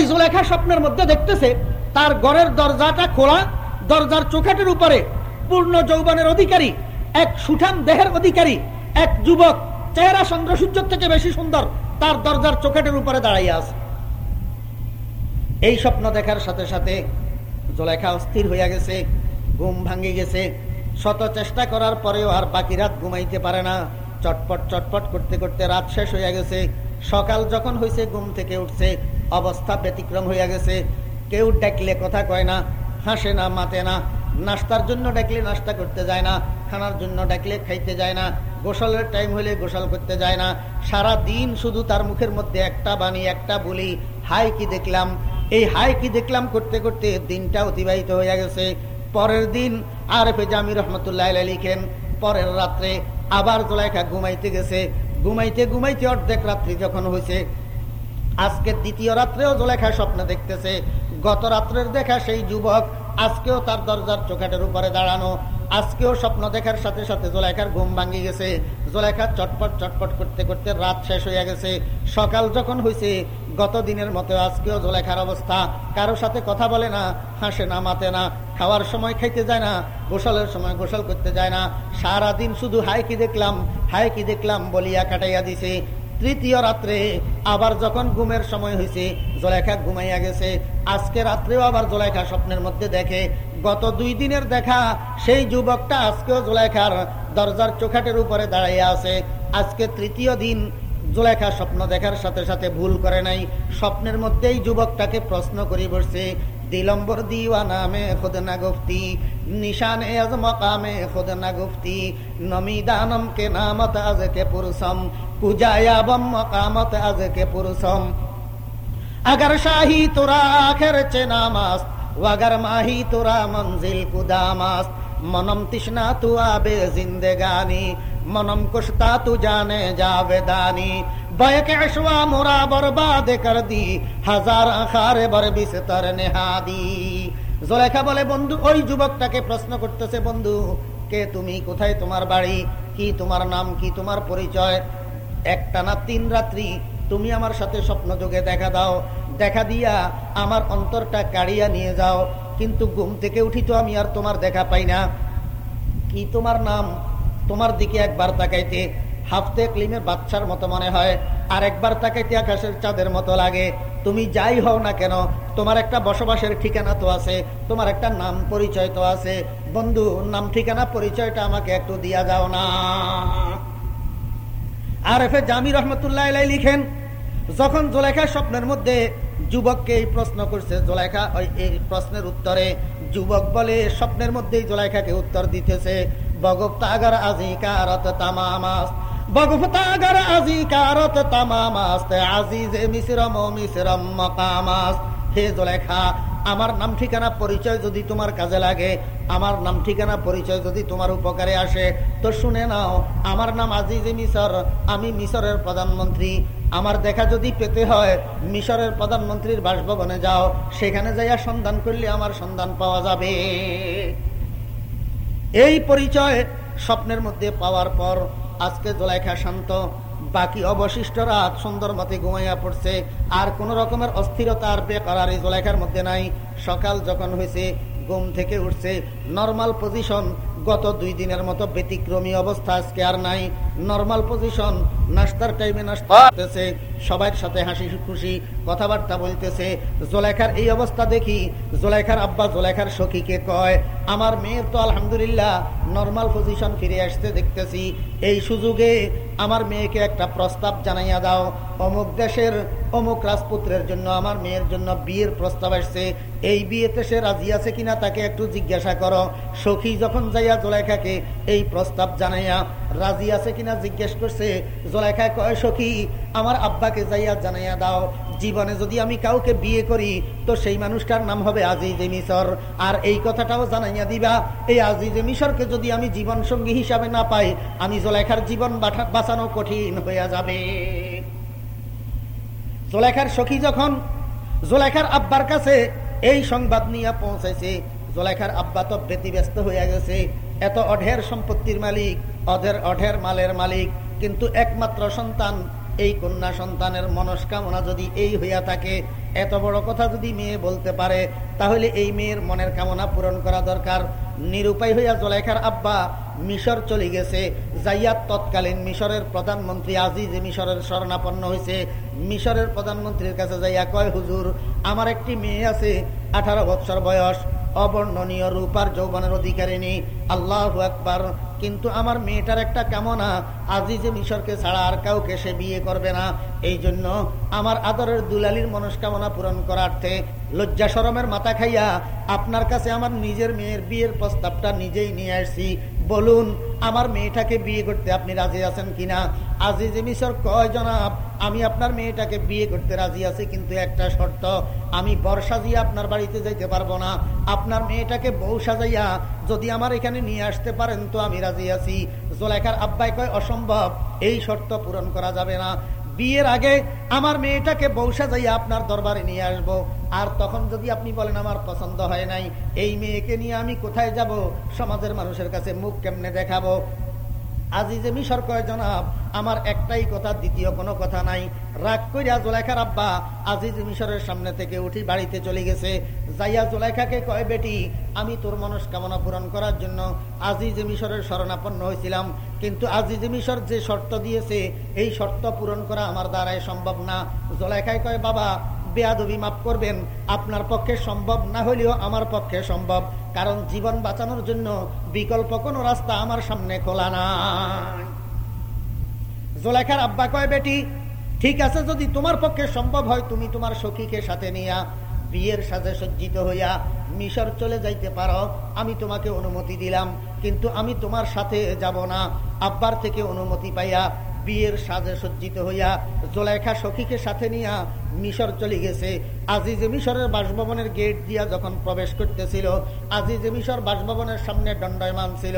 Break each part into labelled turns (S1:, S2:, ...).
S1: ওই জোলেখা স্বপ্নের মধ্যে দেখতেছে, তার ঘরের দরজাটা খোলা, দরজার চোখাটের উপরে পূর্ণ যৌবনের অধিকারী, এক সুঠাম দেহের অধিকারী, এক যুবক, চেহারা চন্দ্র সূর্যের থেকে বেশি সুন্দর, তার দরজার চোখাটের উপরে দাঁড়াইয়া আছে। এই স্বপ্ন দেখার সাথে সাথে জোলেখা অস্থির হইয়া গেছে, ঘুম ভাঙ্গি গেছে। শত চেষ্টা করার পরেও আর বাকি রাত ঘুমাইতে পারে না। চটপট চটপট করতে করতে রাত শেষ হইয়া গেছে। সকাল যখন হয়েছে ঘুম থেকে উঠছে, অবস্থা ব্যতিক্রম হইয়া গেছে। কেউ ডাকলে কথা কয় না, হাসে না, মাতে না। নাস্তার জন্য ডাকলে নাস্তা করতে যায় না, খানার জন্য ডাকলে খাইতে যায় না, গোসলের টাইম হলে গোসল করতে যায় না। সারা দিন শুধু তার মুখের মধ্যে একটা বাণী, একটা বলি, হাই কি দেখলাম? এই হাই কি দেখলাম করতে করতে দিনটা অতিবাহিত হয়ে গেছে। পরের দিন আরফে জামি রহমতুল্লাহ লিখেন, পরের রাত্রে আবার জোলাইখা ঘুমাইতে গেছে। ঘুমাইতে ঘুমাইতে অর্ধেক রাত্রি যখন হয়েছে আজকে দ্বিতীয় রাত্রেও জোলেখা স্বপ্ন দেখতেছে। গত রাত্রের দেখা সেই যুবক আজকেও তার দরজার চোখাটের উপরে দাঁড়ানো। আজকেও স্বপ্ন দেখার সাথে সাথে জোলেখার ঘুম ভাঙ্গি গেছে। জোলেখা চটপট চটপট করতে করতে রাত শেষ হয়ে গেছে। সকাল যখন হয়েছে গত দিনের মতো আজকেও জোলেখার অবস্থা। কারও সাথে কথা বলে না, হাসে না, মাতে না। খাওয়ার সময় খাইতে যায় না, গোসলের সময় গোসল করতে যায় না। সারা দিন শুধু হাই কি দেখলাম হাই কি দেখলাম বলিয়া কাটাইয়া দিছে। তৃতীয় রাত্রে আবার যখন ঘুমের সময় হয়েছে জোলেখা ঘুমাইয়া গেছে। আজকে রাত্রেও আবার জোলেখা স্বপ্নের মধ্যে দেখে। গত দুই দিনের দেখা, সেই যুবকটা আজকেও জোলেখার দরজার চোখাটের উপরে দাঁড়াইয়া আছে। আজকে তৃতীয় দিন জোলেখা স্বপ্ন দেখার সাথে সাথে ভুল করে নাই। স্বপ্নের মধ্যেই যুবকটাকে প্রশ্ন করি বসছে দিলম্বর দিওয়ানা মে খুদ না গুফতি, নিশান এজ মকামে খুদ না গুফতি নমি দানম কে নামত আজ কে পুরুষম কুজায়াবম মকামত আজ কে পুরুষম। আগর শাহি তোরা আখের চেনামাস ওয়াগর মাহি তোরা মঞ্জিল কুদামাস মনম তৃষ্ণা তু আবে জিন্দেগানি মনম কুষ্টা তু জানে যাবে দানি। बैक अशवा मुरा बर्बाद कर दी হাজার আখারে বার বিস্তর নেহাদি জোলেখা বলে বন্ধু ওই যুবকটাকে প্রশ্ন করতেছে বন্ধু কে তুমি কোথায় তোমার বাড়ি কি তোমার নাম কি তোমার পরিচয় একটা না তিন রাত্রি তুমি আমার সাথে স্বপ্ন যোগে দেখা দাও দেখা দিয়া আমার অন্তরটা কাড়িয়া নিয়ে যাও কিন্তু ঘুম থেকে উঠি তো আমি আর তোমার দেখা পাই না কি তোমার নাম তোমার দিকে একবার তাকাইতে হাফতে ক্লিমের বাচ্চার মতো মনে হয়। আর একবার তাকাইতে আকাশের চাঁদের মতো লাগে। তুমি যাই হও না কেন, তোমার একটা বসবাসের ঠিকানা তো আছে, তোমার একটা নাম পরিচয় তো আছে। বন্ধু, নাম ঠিকানা পরিচয়টা আমাকে একটু দিয়া যাও না। আর এফে জামি রহমতুল্লাহ লিখেন, যখন জোলেখা স্বপ্নের মধ্যে যুবককে এই প্রশ্ন করছে ওই এই প্রশ্নের উত্তরে, যুবক বলে, স্বপ্নের মধ্যেই জোলেখাকে উত্তর দিতেছে বগপ্তাগর আজিকারত তামামাস বগপ্তাগর আজিকারত তামামাস আজিজ মিশ্রম মিশ্রম মকামাস হে জোলেখা, আমার নাম ঠিকানা পরিচয় যদি তোমার কাজে লাগে, আমার নাম ঠিকানা পরিচয় যদি তোমার উপকারে আসে, তো শুনে নাও, আমার নাম আজিজ মিশর, আমি মিশরের প্রধানমন্ত্রী। আমার দেখা যদি পেতে হয়, মিশরের প্রধানমন্ত্রীর বাসভবনে যাও, সেখানে যাইয়া সন্ধান করলে আমার সন্ধান পাওয়া যাবে। এই পরিচয় স্বপ্নের মধ্যে পাওয়ার পর আজকে জোলাইখা শান্ত। বাকি অবশিষ্টরা সুন্দর মতে ঘুমাইয়া পড়ছে। আর কোন রকমের অস্থিরতা আর বেকার এই জোলাইখার মধ্যে নাই। সকাল যখন হয়েছে ঘুম থেকে উঠছে। নর্মাল পজিশন গত দুই দিনের মতো ব্যতিক্রমী অবস্থা আজকে আর নাই। নর্মাল পজিশন নাস্তার টাইমে নাস্তা করতেছে, সবার সাথে হাসি খুশি, কথাবার্তা বলতেছে। জোলেখার এই অবস্থা দেখি জোলেখার আব্বা জোলেখার সখীকে কয়, আমার মেয়ের তো আলহামদুলিল্লাহ নর্মাল পজিশন ফিরে আসতে দেখতেছি। এই সুযোগে আমার মেয়েকে একটা প্রস্তাব জানাইয়া দাও। অমুক দেশের, অমুক রাজপুত্রের জন্য আমার মেয়ের জন্য বিয়ের প্রস্তাব আসছে। এই বিয়েতে সে রাজি আছে কিনা তাকে একটু জিজ্ঞাসা করো। সখী যখন যাইয়া জোলাইখাকে এই প্রস্তাব জানাইয়া রাজি আছে কিনা জিজ্ঞেস করছে, জোলাইখায় কয়, সখী, আমার আব্বাকে যাইয়া জানাইয়া দাও, জীবনে যদি আমি কাউকে বিয়ে করি, তো সেই মানুষটার নাম হবে আজিজে মিশর। আর এই কথাটাও জানাইয়া দিবা, এই আজিজে মিশরকে যদি আমি জীবন সঙ্গী হিসাবে না পাই, আমি জোলাইখার জীবন বাঁচানো কঠিন হইয়া যাবে। জোলেখার সখী যখন জোলেখার আব্বার কাছে এই সংবাদ নিয়ে পৌঁছাইছে জোলেখার আব্বা তো ব্যতিব্যস্ত হইয়া গেছে। এত অঢের সম্পত্তির মালিক, অধের অঢের মালের মালিক। কিন্তু একমাত্র সন্তান, এই কন্যা সন্তানের মনস্কামনা যদি এই হইয়া থাকে, এত বড় কথা যদি মেয়ে বলতে পারে, তাহলে এই মেয়ের মনের কামনা পূরণ করা দরকার। নিরুপায় হইয়া জলেখার আব্বা মিশর চলে গেছে। যাইয়া তৎকালীন মিশরের প্রধানমন্ত্রী আজিজ মিশরের শরণাপন্ন হয়েছে মিশরের প্রধানমন্ত্রীর কাছে যাইয়া কয়, হুজুর, আমার একটি মেয়ে আছে, আঠারো বছর বয়স। অবর্ণনীয় রূপার যৌবনের অধিকারিণী আল্লাহ একবার কিন্তু আমার মেয়েটার একটা কামনা আজিজে মিশরকে ছাড়া আর কাউকে সে বিয়ে করবে না। এই জন্য আমার আদরের দুলালির মনস্কামনা পূরণ করার্থে লজ্জা সরমের মাথা খাইয়া আপনার কাছে আমার নিজের মেয়ের বিয়ের প্রস্তাবটা নিজেই নিয়ে আসছি। বলুন, আমার মেয়েটাকে বিয়ে করতে আপনি রাজি আছেন কিনা? আজিজ মিশর কয়, জনাব, আমি আপনার মেয়েটাকে বিয়ে করতে রাজি আছি, কিন্তু একটা শর্ত, আমি বর্ষা দিয়ে আপনার বাড়িতে যাইতে পারব না। আপনার মেয়েটাকে বউ সাজাইয়া যদি আমার এখানে নিয়ে আসতে পারেন তো আমি রাজি আছি। জোলাইকার আব্বাই কয়, অসম্ভব, এই শর্ত পূরণ করা যাবে না। বিয়ের আগে আমার মেয়েটাকে বৌসা যাই আপনার দরবারে নিয়ে আসব। আর তখন যদি আপনি বলেন আমার পছন্দ হয় নাই, এই মেয়েকে নিয়ে আমি কোথায় যাব? সমাজের মানুষের কাছে মুখ কেমনে দেখাবো? আজিজে মিশর কয়, জনাব, আমার একটাই কথা, দ্বিতীয় কোনো কথা নাই। রাগ করিয়া জোলাইখার আব্বা আজিজ মিশরের সামনে থেকে উঠি বাড়িতে চলে গেছে। যাইয়া জোলাইখাকে কয়, বেটি, আমি তোর মনস্কামনা পূরণ করার জন্য আজিজ মিশরের শরণাপন্ন হয়েছিলাম। কিন্তু আজিজ মিশর যে শর্ত দিয়েছে, এই শর্ত পূরণ করা আমার দ্বারাই সম্ভব না। জোলাইখায় কয়, বাবা, বেয়াদবি মাফ করবেন। আপনার পক্ষে সম্ভব না হলেও আমার পক্ষে সম্ভব। কারণ জীবন বাঁচানোর জন্য বিকল্প কোনো রাস্তা আমার সামনে খোলা নাই। জোলেখার আব্বা কয়, বেটি, ঠিক আছে, যদি তোমার পক্ষে সম্ভব হয়, তুমি তোমার সখীকে সাথে নিয়া, বিয়ের সাজে সজ্জিত হইয়া মিশর চলে যাইতে পারো। আমি তোমাকে অনুমতি দিলাম, কিন্তু আমি তোমার সাথে যাব না। আব্বার থেকে অনুমতি পাইয়া বিয়ের সাজে সজ্জিত হইয়া জোলাইখা সখীকে সাথে নিয়া মিশর চলে গেছে। আজিজে মিশরের বাসভবনের গেট দিয়া যখন প্রবেশ করতেছিল, আজিজে মিশর বাসভবনের সামনে দণ্ডয়মান ছিল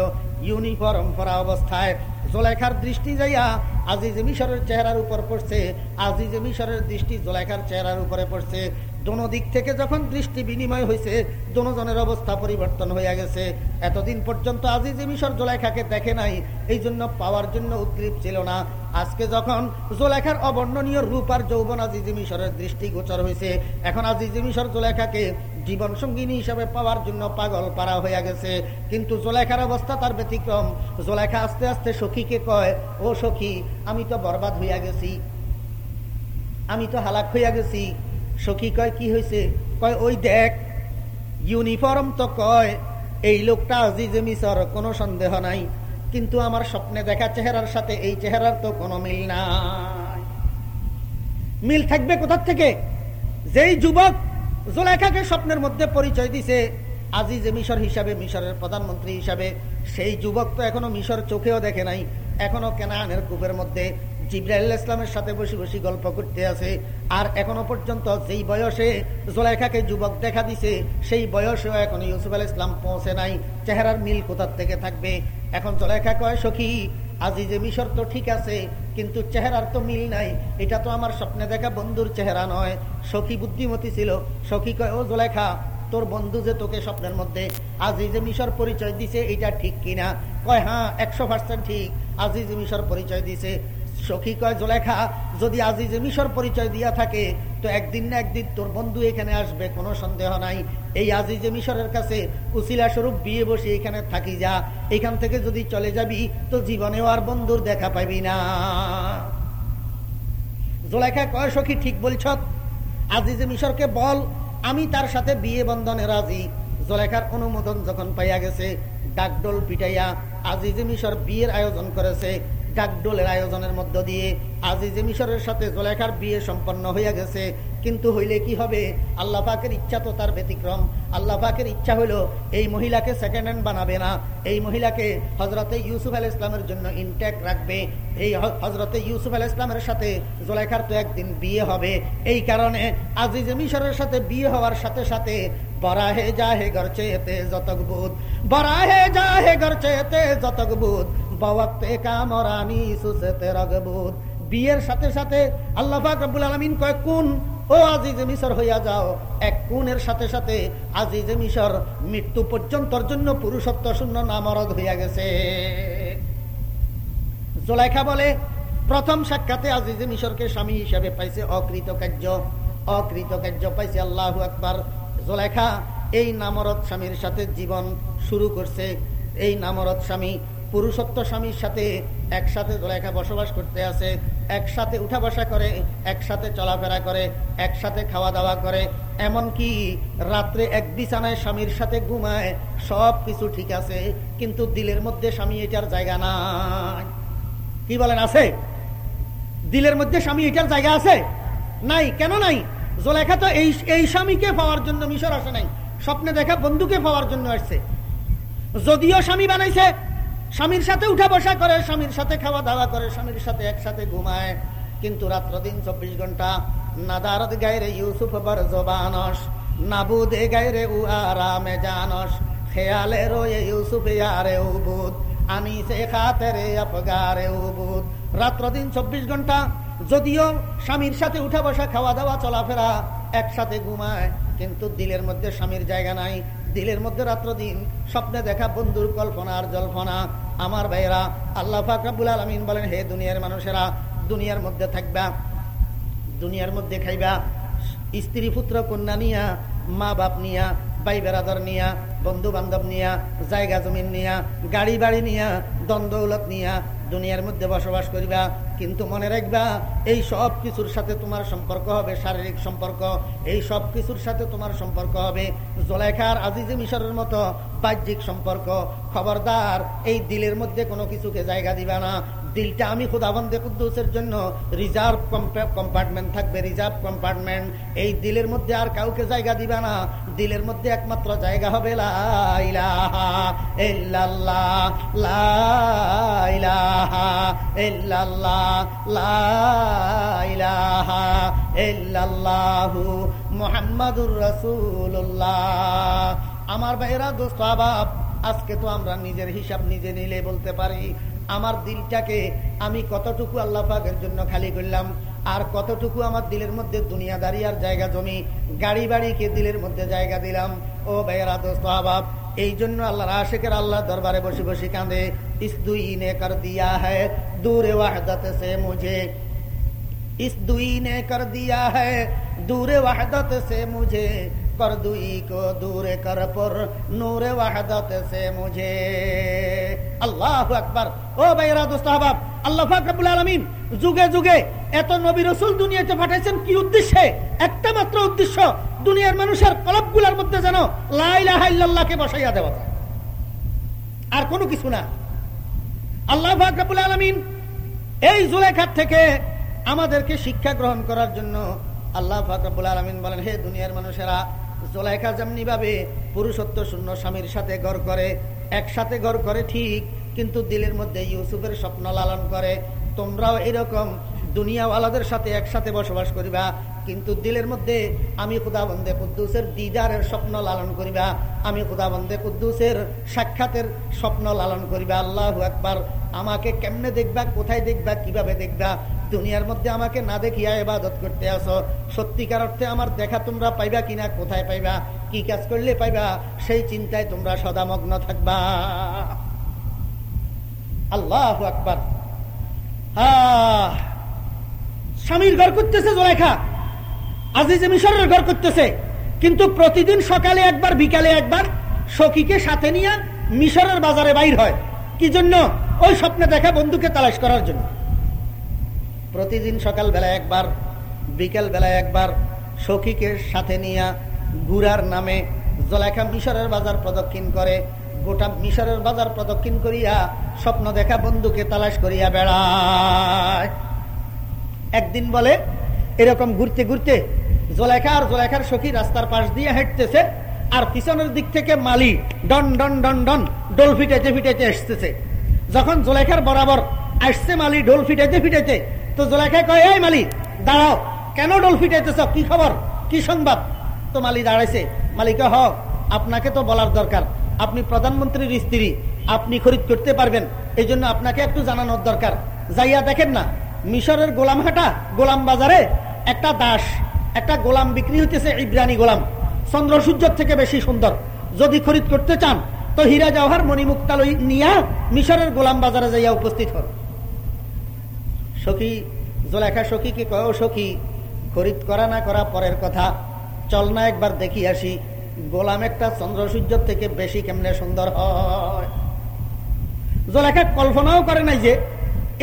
S1: ইউনিফর্ম পরা অবস্থায়। জোলাইখার দৃষ্টি যাইয়া আজিজে মিশরের চেহারার উপর পড়ছে, আজিজে মিশরের দৃষ্টি জোলাইখার চেহারার উপরে পড়ছে। দোনো দিক থেকে যখন দৃষ্টি বিনিময় হয়েছে, দোনোজনের অবস্থা পরিবর্তন হয়ে গেছে। এতদিন পর্যন্ত আজিজে মিশর জোলাইখাকে দেখে নাই, এই জন্য পাওয়ার জন্য উদ্গ্রীব ছিল না। আজকে যখন জোলেখার অবর্ণনীয় রূপ আর যৌবন আজিজি মিশরের দৃষ্টি গোচর হয়েছে, এখন আজিজি মিশর জোলেখাকে জীবন সঙ্গিনী হিসাবে পাওয়ার জন্য পাগল পারা হয়ে গেছে। কিন্তু জোলেখার অবস্থা তার ব্যতিক্রম। জোলেখা আস্তে আস্তে সখীকে কয়, ও সখী, আমি তো বরবাদ হইয়া গেছি। আমি তো হালাক হইয়া গেছি। সখী কয়, কি হয়েছে কয়, ওই দেখ ইউনিফর্ম তো কয়, এই লোকটা আজিজে মিশর কোনো সন্দেহ নাই। কিন্তু আমার স্বপ্নে দেখা চেহারার সাথে এই চেহারার তো কোনো মিল নাই। মিল থাকবে কোথার থেকে? যেই যুবক জোলেখাকে স্বপ্নের মধ্যে পরিচয় দিছে, আজিজ মিশর হিসাবে মিশরের প্রধানমন্ত্রী হিসাবে, সেই যুবক তো এখনও মিশর চোখেও দেখে নাই, এখনও কেনানের কূপের মধ্যে জিব্রাইল ইসলামের সাথে বসে বসে গল্প করতে আছে। আর এখনও পর্যন্ত যেই বয়সে জোলাইখাকে যুবক দেখা দিছে, সেই বয়সেও এখন ইউসুফ আল ইসলাম পৌঁছে নাই। চেহারার মিল কোথার থেকে থাকবে? এখন জোলাইখা কয়, সখী, আজি যে মিশর তো ঠিক আছে, কিন্তু চেহারার তো মিল নাই। এটা তো আমার স্বপ্নে দেখা বন্ধুর চেহারা নয়। সখী বুদ্ধিমতী ছিল। সখী কয়, ও জোলাইখা, তোর বন্ধু যে তোকে স্বপ্নের মধ্যে আজিজে মিশর পরিচয় দিছে, এটা ঠিক কিনা? কয় হ্যাঁ একশো পার্সেন্ট ঠিক। আজিজে মিশর পরিচয় দিছে। সখী কয় জোলেখা যদি আজিজে মিশর পরিচয় দিয়া থাকে, তো একদিন না একদিন তোর বন্ধু এখানে আসবে, কোনো সন্দেহ নাই। এই আজিজে মিশরের কাছে উসিলা স্বরূপ বিয়ে বসে এখানে থাকি যা। এখান থেকে যদি চলে যাবি, তো জীবনেও আর বন্ধুর দেখা পাবি না। জোলেখা কয়, সখী, ঠিক বলছ। আজিজে মিশরকে বল, আমি তার সাথে বিয়ে বন্ধনে রাজি। জোলেখার অনুমোদন যখন পাইয়া গেছে, ডাকডোল পিটাইয়া আজিজে মিশর বিয়ের আয়োজন করেছে। ডাকডোলের আয়োজনের মধ্য দিয়ে আজিজে মিশরের সাথে জোলেখার বিয়ে সম্পন্ন হইয়া গেছে। কিন্তু হইলে কি হবে? আল্লাহ পাকের ইচ্ছা তো তার ব্যতিক্রম। আল্লাহ পাকের ইচ্ছা হইল এই মহিলাকে সেকেন্ড হ্যান্ড বানাবে না। এই মহিলাকে হজরতে ইউসুফ আল ইসলামের জন্য ইনটেক রাখবে। এই হজরতে ইউসুফ আল ইসলামের সাথে জোলেখার তো একদিন বিয়ে হবে। এই কারণে আজিজে মিশরের সাথে বিয়ে হওয়ার সাথে সাথে বরাহে যাহে গরচে এতে যতক বুধ বরাহে যাহে গরচে এতে যতক বুধ বাওয়াক্তে কামরানি সুসেতে রগবুধ বিয়ের সাথে সাথে আল্লাহ রব্বুল আলমিন কয়, কোন, ও আজিজে মিশর হইয়া যাও। এক কোনের সাথে সাথে আজিজে মিশর মৃত্যু পর্যন্তর জন্য পুরুষত্ব শূন্য নামরদ হইয়া গেছে। জোলাইখা বলে, প্রথম সাক্ষাতে আজিজে মিশরকে স্বামী হিসাবে পাইছে অকৃতকার্য। অকৃতকার্য পাইছে আল্লাহ আকবার। জোলেখা এই নামরত স্বামীর সাথে জীবন শুরু করছে। এই নামরত স্বামী পুরুষত্ব স্বামীর সাথে একসাথে জোলেখা বসবাস করতে আছে একসাথে উঠা বসা করে, একসাথে চলাফেরা করে, একসাথে খাওয়া দাওয়া করে। এমনকি রাত্রে এক বিছানায় স্বামীর সাথে ঘুমায়, সব কিছু ঠিক আছে, কিন্তু দিলের মধ্যে স্বামী এটার জায়গা নাই। কি বলেন, আছে? দিলের মধ্যে স্বামী এটার জায়গা আছে? নাই, কেন নাই? জোলেখা তো এই এই স্বামীকে পাওয়ার জন্য মিশর আসে নাই। স্বপ্নে দেখা বন্ধুকে পাওয়ার জন্য আসছে। যদিও স্বামী বানাইছে, স্বামীর সাথে উঠা বসা করে, স্বামীর সাথে খাওয়া দাওয়া করে, স্বামীর সাথে একসাথে ঘুমায়, কিন্তু রাত্র দিন চব্বিশ ঘণ্টা নাদারত গায়রে ইউসুফ বর জবানস, নাবুদে গায়রে উ আরামে জানস, খেয়ালে রয়ে ইউসুফ ইয়ারে উবুদ আমি সে খাতেরে অপগারে উবুদ। রাত্র দিন চব্বিশ ঘণ্টা যদিও স্বামীর সাথে উঠা বসা খাওয়া দাওয়া চলাফেরা একসাথে ঘুমায়, কিন্তু দিলের মধ্যে স্বামীর জায়গা নাই। দিলের মধ্যে রাত্র দিন স্বপ্নে দেখা বন্ধুর কল্পনা আর জল্পনা। আমার ভাইয়েরা, আল্লাহ ফাকরাবুল আলমিন বলেন, হে দুনিয়ার মানুষেরা, দুনিয়ার মধ্যে থাকবা, দুনিয়ার মধ্যে খাইবা। স্ত্রী, পুত্র, কন্যা নিয়া, মা বাপ নিয়া, ভাই বেড়াদার নিয়া বন্ধু বান্ধব নিয়া জায়গা জমিন নিয়া গাড়ি বাড়ি নিয়া দ্বন্দ্বলত নিয়া দুনিয়ার মধ্যে বসবাস করিবা, কিন্তু মনে রাখবা, এই সব কিছুর সাথে তোমার সম্পর্ক হবে, শারীরিক সম্পর্ক। এই সব কিছুর সাথে তোমার সম্পর্ক হবে। জোলাইখার আজিজে মিশরের মতো বাহ্যিক সম্পর্ক। খবরদার, এই দিলের মধ্যে কোনো কিছুকে জায়গা দিবা না। দিলটা আমি খুদাবন্দে কুদ্দুসের জন্য রিজার্ভ কম্পার্টমেন্ট থাকবে রিজার্ভ কম্পার্টমেন্ট এই দিলের মধ্যে আর কাউকে জায়গা দিবা না। দিলের মধ্যে একমাত্র জায়গা হবে আমার ভাইরা দোস্ত আজকে তো আমরা নিজের হিসাব নিজে নিলে বলতে পারি। আমার দিলটাকে আমি কতটুকু আল্লাহ পাকের জন্য খালি করলাম, আর কতটুকু আমার দিলের মধ্যে দুনিয়া আর জায়গা জমি, গাড়ি বাড়িকে দিলের মধ্যে জায়গা দিলাম। ও ভাইয়ারা, দোস্ত আবাব এই জন্য আল্লাহ আশেখের আল্লাহ দরবারে বসে বসে কাঁদে ইস দুই নে কর দিয়া হ্যায় দূরে ওয়াহদত সে মুঝে। ইস দুই নে কর দিয়া হ্যায় দূরে ওয়াহদত সে মুঝে। পর দুই কো দূরে করপুর নূরে نور وحدت আল্লাহ আকবর ও ভাইরা দোস্ত আহবাব আল্লাহ যুগে যুগে এত নবী রসুল দুনিয়াতে পাঠাইছেন কি উদ্দেশ্যে? একটা মাত্র উদ্দেশ্য, দুনিয়ার মানুষের মধ্যে যেন বসাইয়া দেওয়া যায়। আর কোনো কিছু না। আল্লাহ ফাকরাবুল আলমিন এই জুলেখার থেকে আমাদেরকে শিক্ষা গ্রহণ করার জন্য আল্লাহ ফাকরুল আলমিন বলেন, হে দুনিয়ার মানুষেরা জোলাইকা যেমনি ভাবে পুরুষত্ব শূন্য স্বামীর সাথে গড় করে, একসাথে গড় করে ঠিক, কিন্তু দিলের মধ্যে ইউসুফের স্বপ্ন লালন করে। তোমরাও এরকম দুনিয়াওয়ালাদের সাথে একসাথে বসবাস করিবা, কিন্তু দিলের মধ্যে আমি খুদাবন্দে কুদ্দুসের দিদারের স্বপ্ন লালন করিবা, আমি খুদাবন্দে কুদ্দুসের সাক্ষাতের স্বপ্ন লালন করিবা। আল্লাহ একবার আমাকে কেমনে দেখবা, কোথায় দেখবা, কীভাবে দেখবা? দুনিয়ার মধ্যে আমাকে না দেখিয়া এবাদত করতে আসো। সত্যিকার অর্থে আমার দেখা তোমরা পাইবা কিনা, কোথায় পাইবা, কি কাজ করলে পাইবা, সেই চিন্তায় তোমরা সদামগ্ন থাকবা। আল্লাহ আকবার। স্বামীর ঘর করতেছে জোলেখা আজিজ মিশরের ঘর করতেছে। কিন্তু প্রতিদিন সকালে একবার, বিকালে একবার সখীকে সাথে নিয়ে মিশরের বাজারে বাইর হয়। কি জন্য? ওই স্বপ্নে দেখা বন্ধুকে তালাশ করার জন্য। প্রতিদিন সকাল বেলায় একবার বিকেল বেলায় একবার সখীকে সাথে নিয়ে গুড়ার নামে জলাখা মিশরের বাজার প্রদক্ষিণ করে, গোটা মিশরের বাজার প্রদক্ষিণ করিয়া স্বপ্ন দেখা বন্ধুকে তালাশ করিয়া বেড়ায়। একদিন বলে, এরকম ঘুরতে ঘুরতে জোলেখা আর জোলেখার সখী রাস্তার পাশ দিয়ে হেঁটতেছে, আর পিছনের দিক থেকে মালি ডন ডন ডন ডন ডোল ফিটাইতে ফিটাইতে এসতেছে যখন জোলেখার বরাবর আসছে মালি ডোল ফিটাইতে ফিটাইতে তো জোলেখায় কয়, এই মালি, দাঁড়াও, কেন ডোল ফিটাইতেছ কি খবর? কি সংবাদ? তো মালি দাঁড়াইছে, মালিকা, হ, আপনাকে তো বলার দরকার। আপনি প্রধানমন্ত্রীর স্ত্রী, আপনি খরিদ করতে পারবেন এই জন্য আপনাকে একটু জানানোর দরকার। যাইয়া দেখেন না, মিশরের গোলাম গোলামহাটা গোলাম বাজারে একটা দাস, একটা গোলাম বিক্রি হইতেছে ইব্রানি গোলাম। চন্দ্র সূর্যের থেকে বেশি সুন্দর। যদি খরিদ করতে চান, তো হীরা জওহার মণিমুক্তালয় নিয়া মিশরের গোলাম বাজারে যাইয়া উপস্থিত হন। সখী জোলেখা সখীকে কয় সখী, খরিদ করা না করা পরের কথা। চল না একবার দেখি আসি, গোলাম একটা চন্দ্র সূর্য থেকে বেশি কেমনে সুন্দর হয়। জোলেখা কল্পনাও করে নাই যে,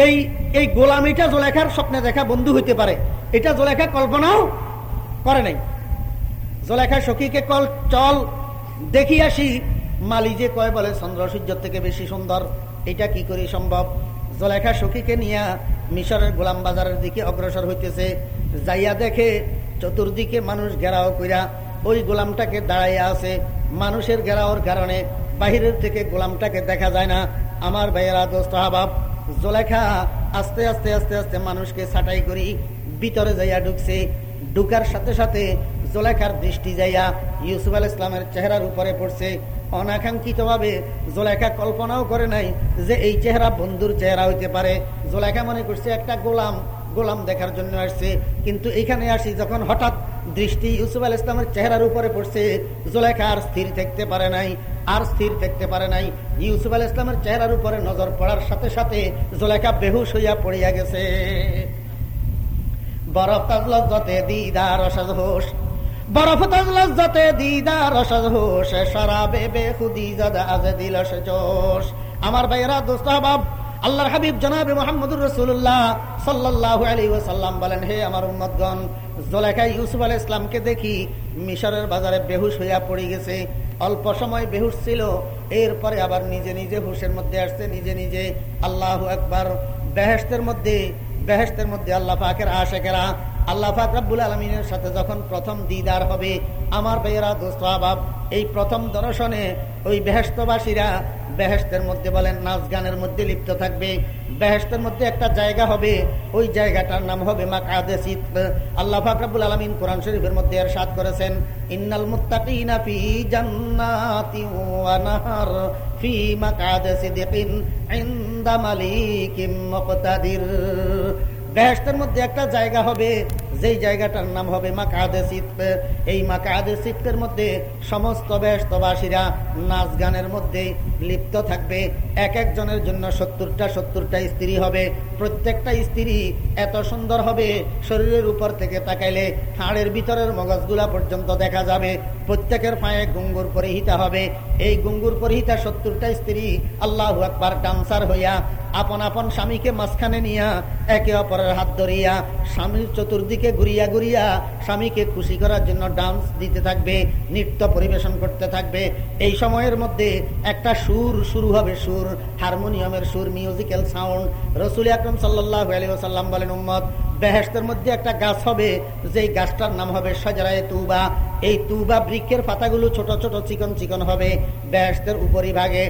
S1: এই এই গোলামিটা জোলেখার স্বপ্নে দেখা বন্ধু হইতে পারে। এটা জোলেখা কল্পনাও করে নাই। জোলেখা সখীকে কল, চল, দেখি আসি। মালি যে কয় বলে চন্দ্র সূর্য থেকে বেশি সুন্দর, এটা কি করি সম্ভব? জোলেখা সখীকে নিয়ে মিশরের গোলাম বাজারের দিকে অগ্রসর হইতেছে। যাইয়া দেখে চতুর্দিকে মানুষ ঘেরাও কইরা ওই গোলামটাকে দাঁড়াইয়া আছে। মানুষের ঘেরাওর কারণে বাহিরের থেকে গোলামটাকে দেখা যায় না। আমার ভাইয়েরা, দোস্ত হাবাব জোলেখা আস্তে আস্তে আস্তে আস্তে মানুষকে ছাটাই করি, ভিতরে যাইয়া ঢুকছে। ঢুকার সাথে সাথে জোলেখার দৃষ্টি যাইয়া ইউসুফ আল ইসলামের চেহারার উপরে পড়ছে। অনাকাঙ্ক্ষিত ভাবে জোলেখা কল্পনাও করে নাই যে এই চেহারা বন্ধুর চেহারা হইতে পারে। জোলেখা মনে করছে একটা গোলাম গোলাম দেখার জন্য আসছে। কিন্তু এখানে আসি যখন হঠাৎ দৃষ্টি ইউসুফ আল ইসলামের চেহারার উপরে পড়ছে জোলেখা আর স্থির থাকতে পারে নাই, আর স্থির থাকতে পারে নাই। ইউসুফ আল ইসলামের চেহারার উপরে নজর পড়ার সাথে সাথে জোলেখা বেহুশ হইয়া পড়িয়া গেছে। বরফ তাজলতে দিদার অসাজহোষ দিল আমার হাবিব রসুল্লাহ বলেন, হে আমার ইসলামকে দেখি মিশরের বাজারে বেহুশ হইয়া পড়ে গেছে। অল্প সময় বেহুশ ছিল, এরপরে আবার নিজে নিজে হুশের মধ্যে আসছে, নিজে নিজে আল্লাহ একবার বেহেস্তের মধ্যে বেহেস্তের মধ্যে আল্লাহ পাকের আশেকেরা আল্লাহ পাক রাব্বুল আলমিনের সাথে যখন প্রথম দিদার হবে, আমার বেয়েরা দোস্ত, আবাব, এই প্রথম দর্শনে ওই বেহেস্তবাসীরা বেহেস্তের মধ্যে বলেন নাচ গানের মধ্যে লিপ্ত থাকবে। বেহেস্তের মধ্যে একটা জায়গা হবে, ওই জায়গাটার নাম হবে মাকাদে শীত আল্লাহ ফাকরাবুল আলমিন কোরআন শরীফের মধ্যে এর সাত করেছেন, ইন্নাল মুত্তাকিনা ফি জান্নাতি ওয়া নাহার ফি মাকাদে সিদিকিন ইনদা মালিকিম বেহেস্তের মধ্যে একটা জায়গা হবে যেই জায়গাটার নাম হবে মাকাদে সিদ্ক, এই মাকাদে সিদ্কের মধ্যে সমস্ত ব্যস্তবাসীরা নাচ গানের মধ্যে লিপ্ত থাকবে। এক একজনের জন্য সত্তরটা সত্তরটা স্ত্রী হবে। প্রত্যেকটা স্ত্রী এত সুন্দর হবে, শরীরের উপর থেকে তাকাইলে হাড়ের ভিতরের মগজগুলা পর্যন্ত দেখা যাবে। প্রত্যেকের পায়ে গুঙ্গুর পরিহিতা হবে। এই গুঙ্গুর পরিহিতা সত্তরটা স্ত্রী আল্লাহ একবার ডান্সার হইয়া আপন আপন স্বামীকে মাঝখানে নিয়া একে অপরের হাত ধরিয়া স্বামীর চতুর্দিকে ঘুরিয়া ঘুরিয়া স্বামীকে খুশি করার জন্য ডান্স দিতে থাকবে, নৃত্য পরিবেশন করতে থাকবে। এই সময়ের মধ্যে একটা সুর শুরু হবে, সুর হারমোনিয়ামের সুর মিউজিক্যাল সাউন্ড রসুল আকরম সাল্লাহ আলী সাল্লাম বলেন উম্মদ বেহেস্তের মধ্যে একটা গাছ হবে, যেই গাছটার নাম হবে সাজারায় তুবা। এই তুবা বৃক্ষের পাতাগুলো ছোট ছোট চিকন চিকন হবে বেহেস্তের উপরিভাগে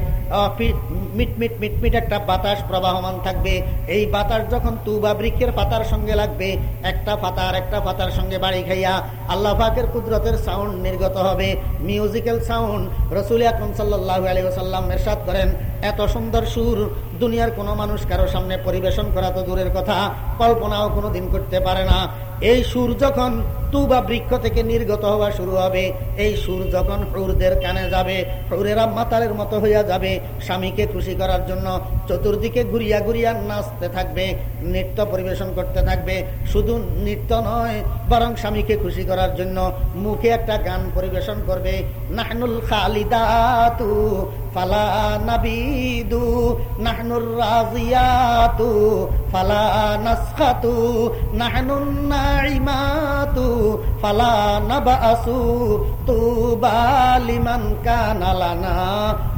S1: মিট মিট মিট মিট একটা বাতাস প্রবাহমান থাকবে। এই বাতাস যখন তুবা বৃক্ষের পাতার সঙ্গে লাগবে, একটা পাতা আর একটা পাতার সঙ্গে বাড়ি খাইয়া আল্লাহ পাকের কুদরতের সাউন্ড নির্গত হবে। মিউজিক্যাল সাউন্ড রসুল আকরম সাল্লাহ আলী সাল্লাম এরশাদ করেন। এত সুন্দর সুর, দুনিয়ার কোনো মানুষ কারও সামনে পরিবেশন করা তো দূরের কথা, কল্পনাও কোনো দিন করতে পারে না। এই সুর যখন তুবা বৃক্ষ থেকে নির্গত হওয়া শুরু হবে। এই সুর যখন হুরদের কানে যাবে, হুরেরা মাতালের মতো হইয়া যাবে। স্বামীকে খুশি করার জন্য চতুর্দিকে ঘুরিয়া ঘুরিয়া নাচতে থাকবে, নৃত্য পরিবেশন করতে থাকবে। শুধু নৃত্য নয়, বরং স্বামীকে খুশি করার জন্য মুখে একটা গান পরিবেশন করবে। নাহনুল খালিদাতু ফালা নাবিদু, নাহনুর রাজিয়াতু ফালা নাসখাতু, নাহনুন নাইমাতু ফালা নাবাসু তুবা লিমান কানা লানা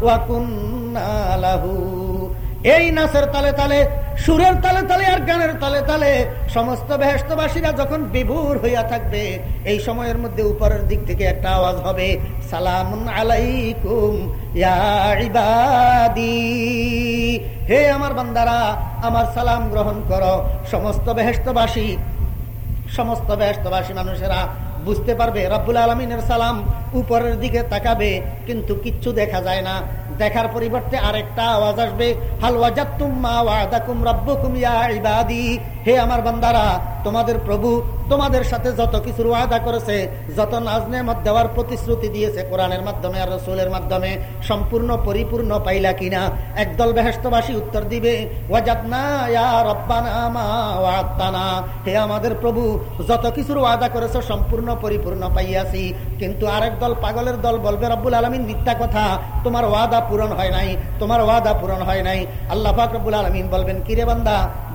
S1: ওয়া কুন্না লাহু এই নাচের তালে তালে, সুরের তালে তালে আর গানের তালে তালে সমস্ত বেহস্তবাসীরা যখন বিভোর হইয়া থাকবে, এই সময়ের মধ্যে উপরের দিক থেকে একটা আওয়াজ হবে, সালামুন আলাইকুম ইবাদি। হে আমার বান্দারা, আমার সালাম গ্রহণ করো, সমস্ত বেহস্তবাসী সমস্ত ব্যস্তবাসী মানুষেরা বুঝতে পারবে, রব্বুল আলমিনের সালাম উপরের দিকে তাকাবে, কিন্তু কিচ্ছু দেখা যায় না। দেখার পরিবর্তে আরেকটা আওয়াজ আসবে হে আমার বান্দারা, তোমাদের প্রভু তোমাদের সাথে যত কিছুর ওয়াদা করেছে, যত নাজনেমত দেওয়ার প্রতিশ্রুতি দিয়েছে কোরআনের মাধ্যমে আর রসুলের মাধ্যমে, সম্পূর্ণ পরিপূর্ণ পাইলা কিনা? একদল বেহস্তবাসী উত্তর দিবে হে আমাদের প্রভু, যত কিছুর ওয়াদা করেছে সম্পূর্ণ পরিপূর্ণ পাইয়াছি। কিন্তু আরেক দল পাগলের দল বলবে, রব্বুল আলমিন, মিথ্যা কথা। তোমার ওয়াদা পূরণ হয় নাই, তোমার ওয়াদা পূরণ হয় নাই। আল্লাহ পাক রব্বুল আলমিন বলবেন, কিরে বান্দা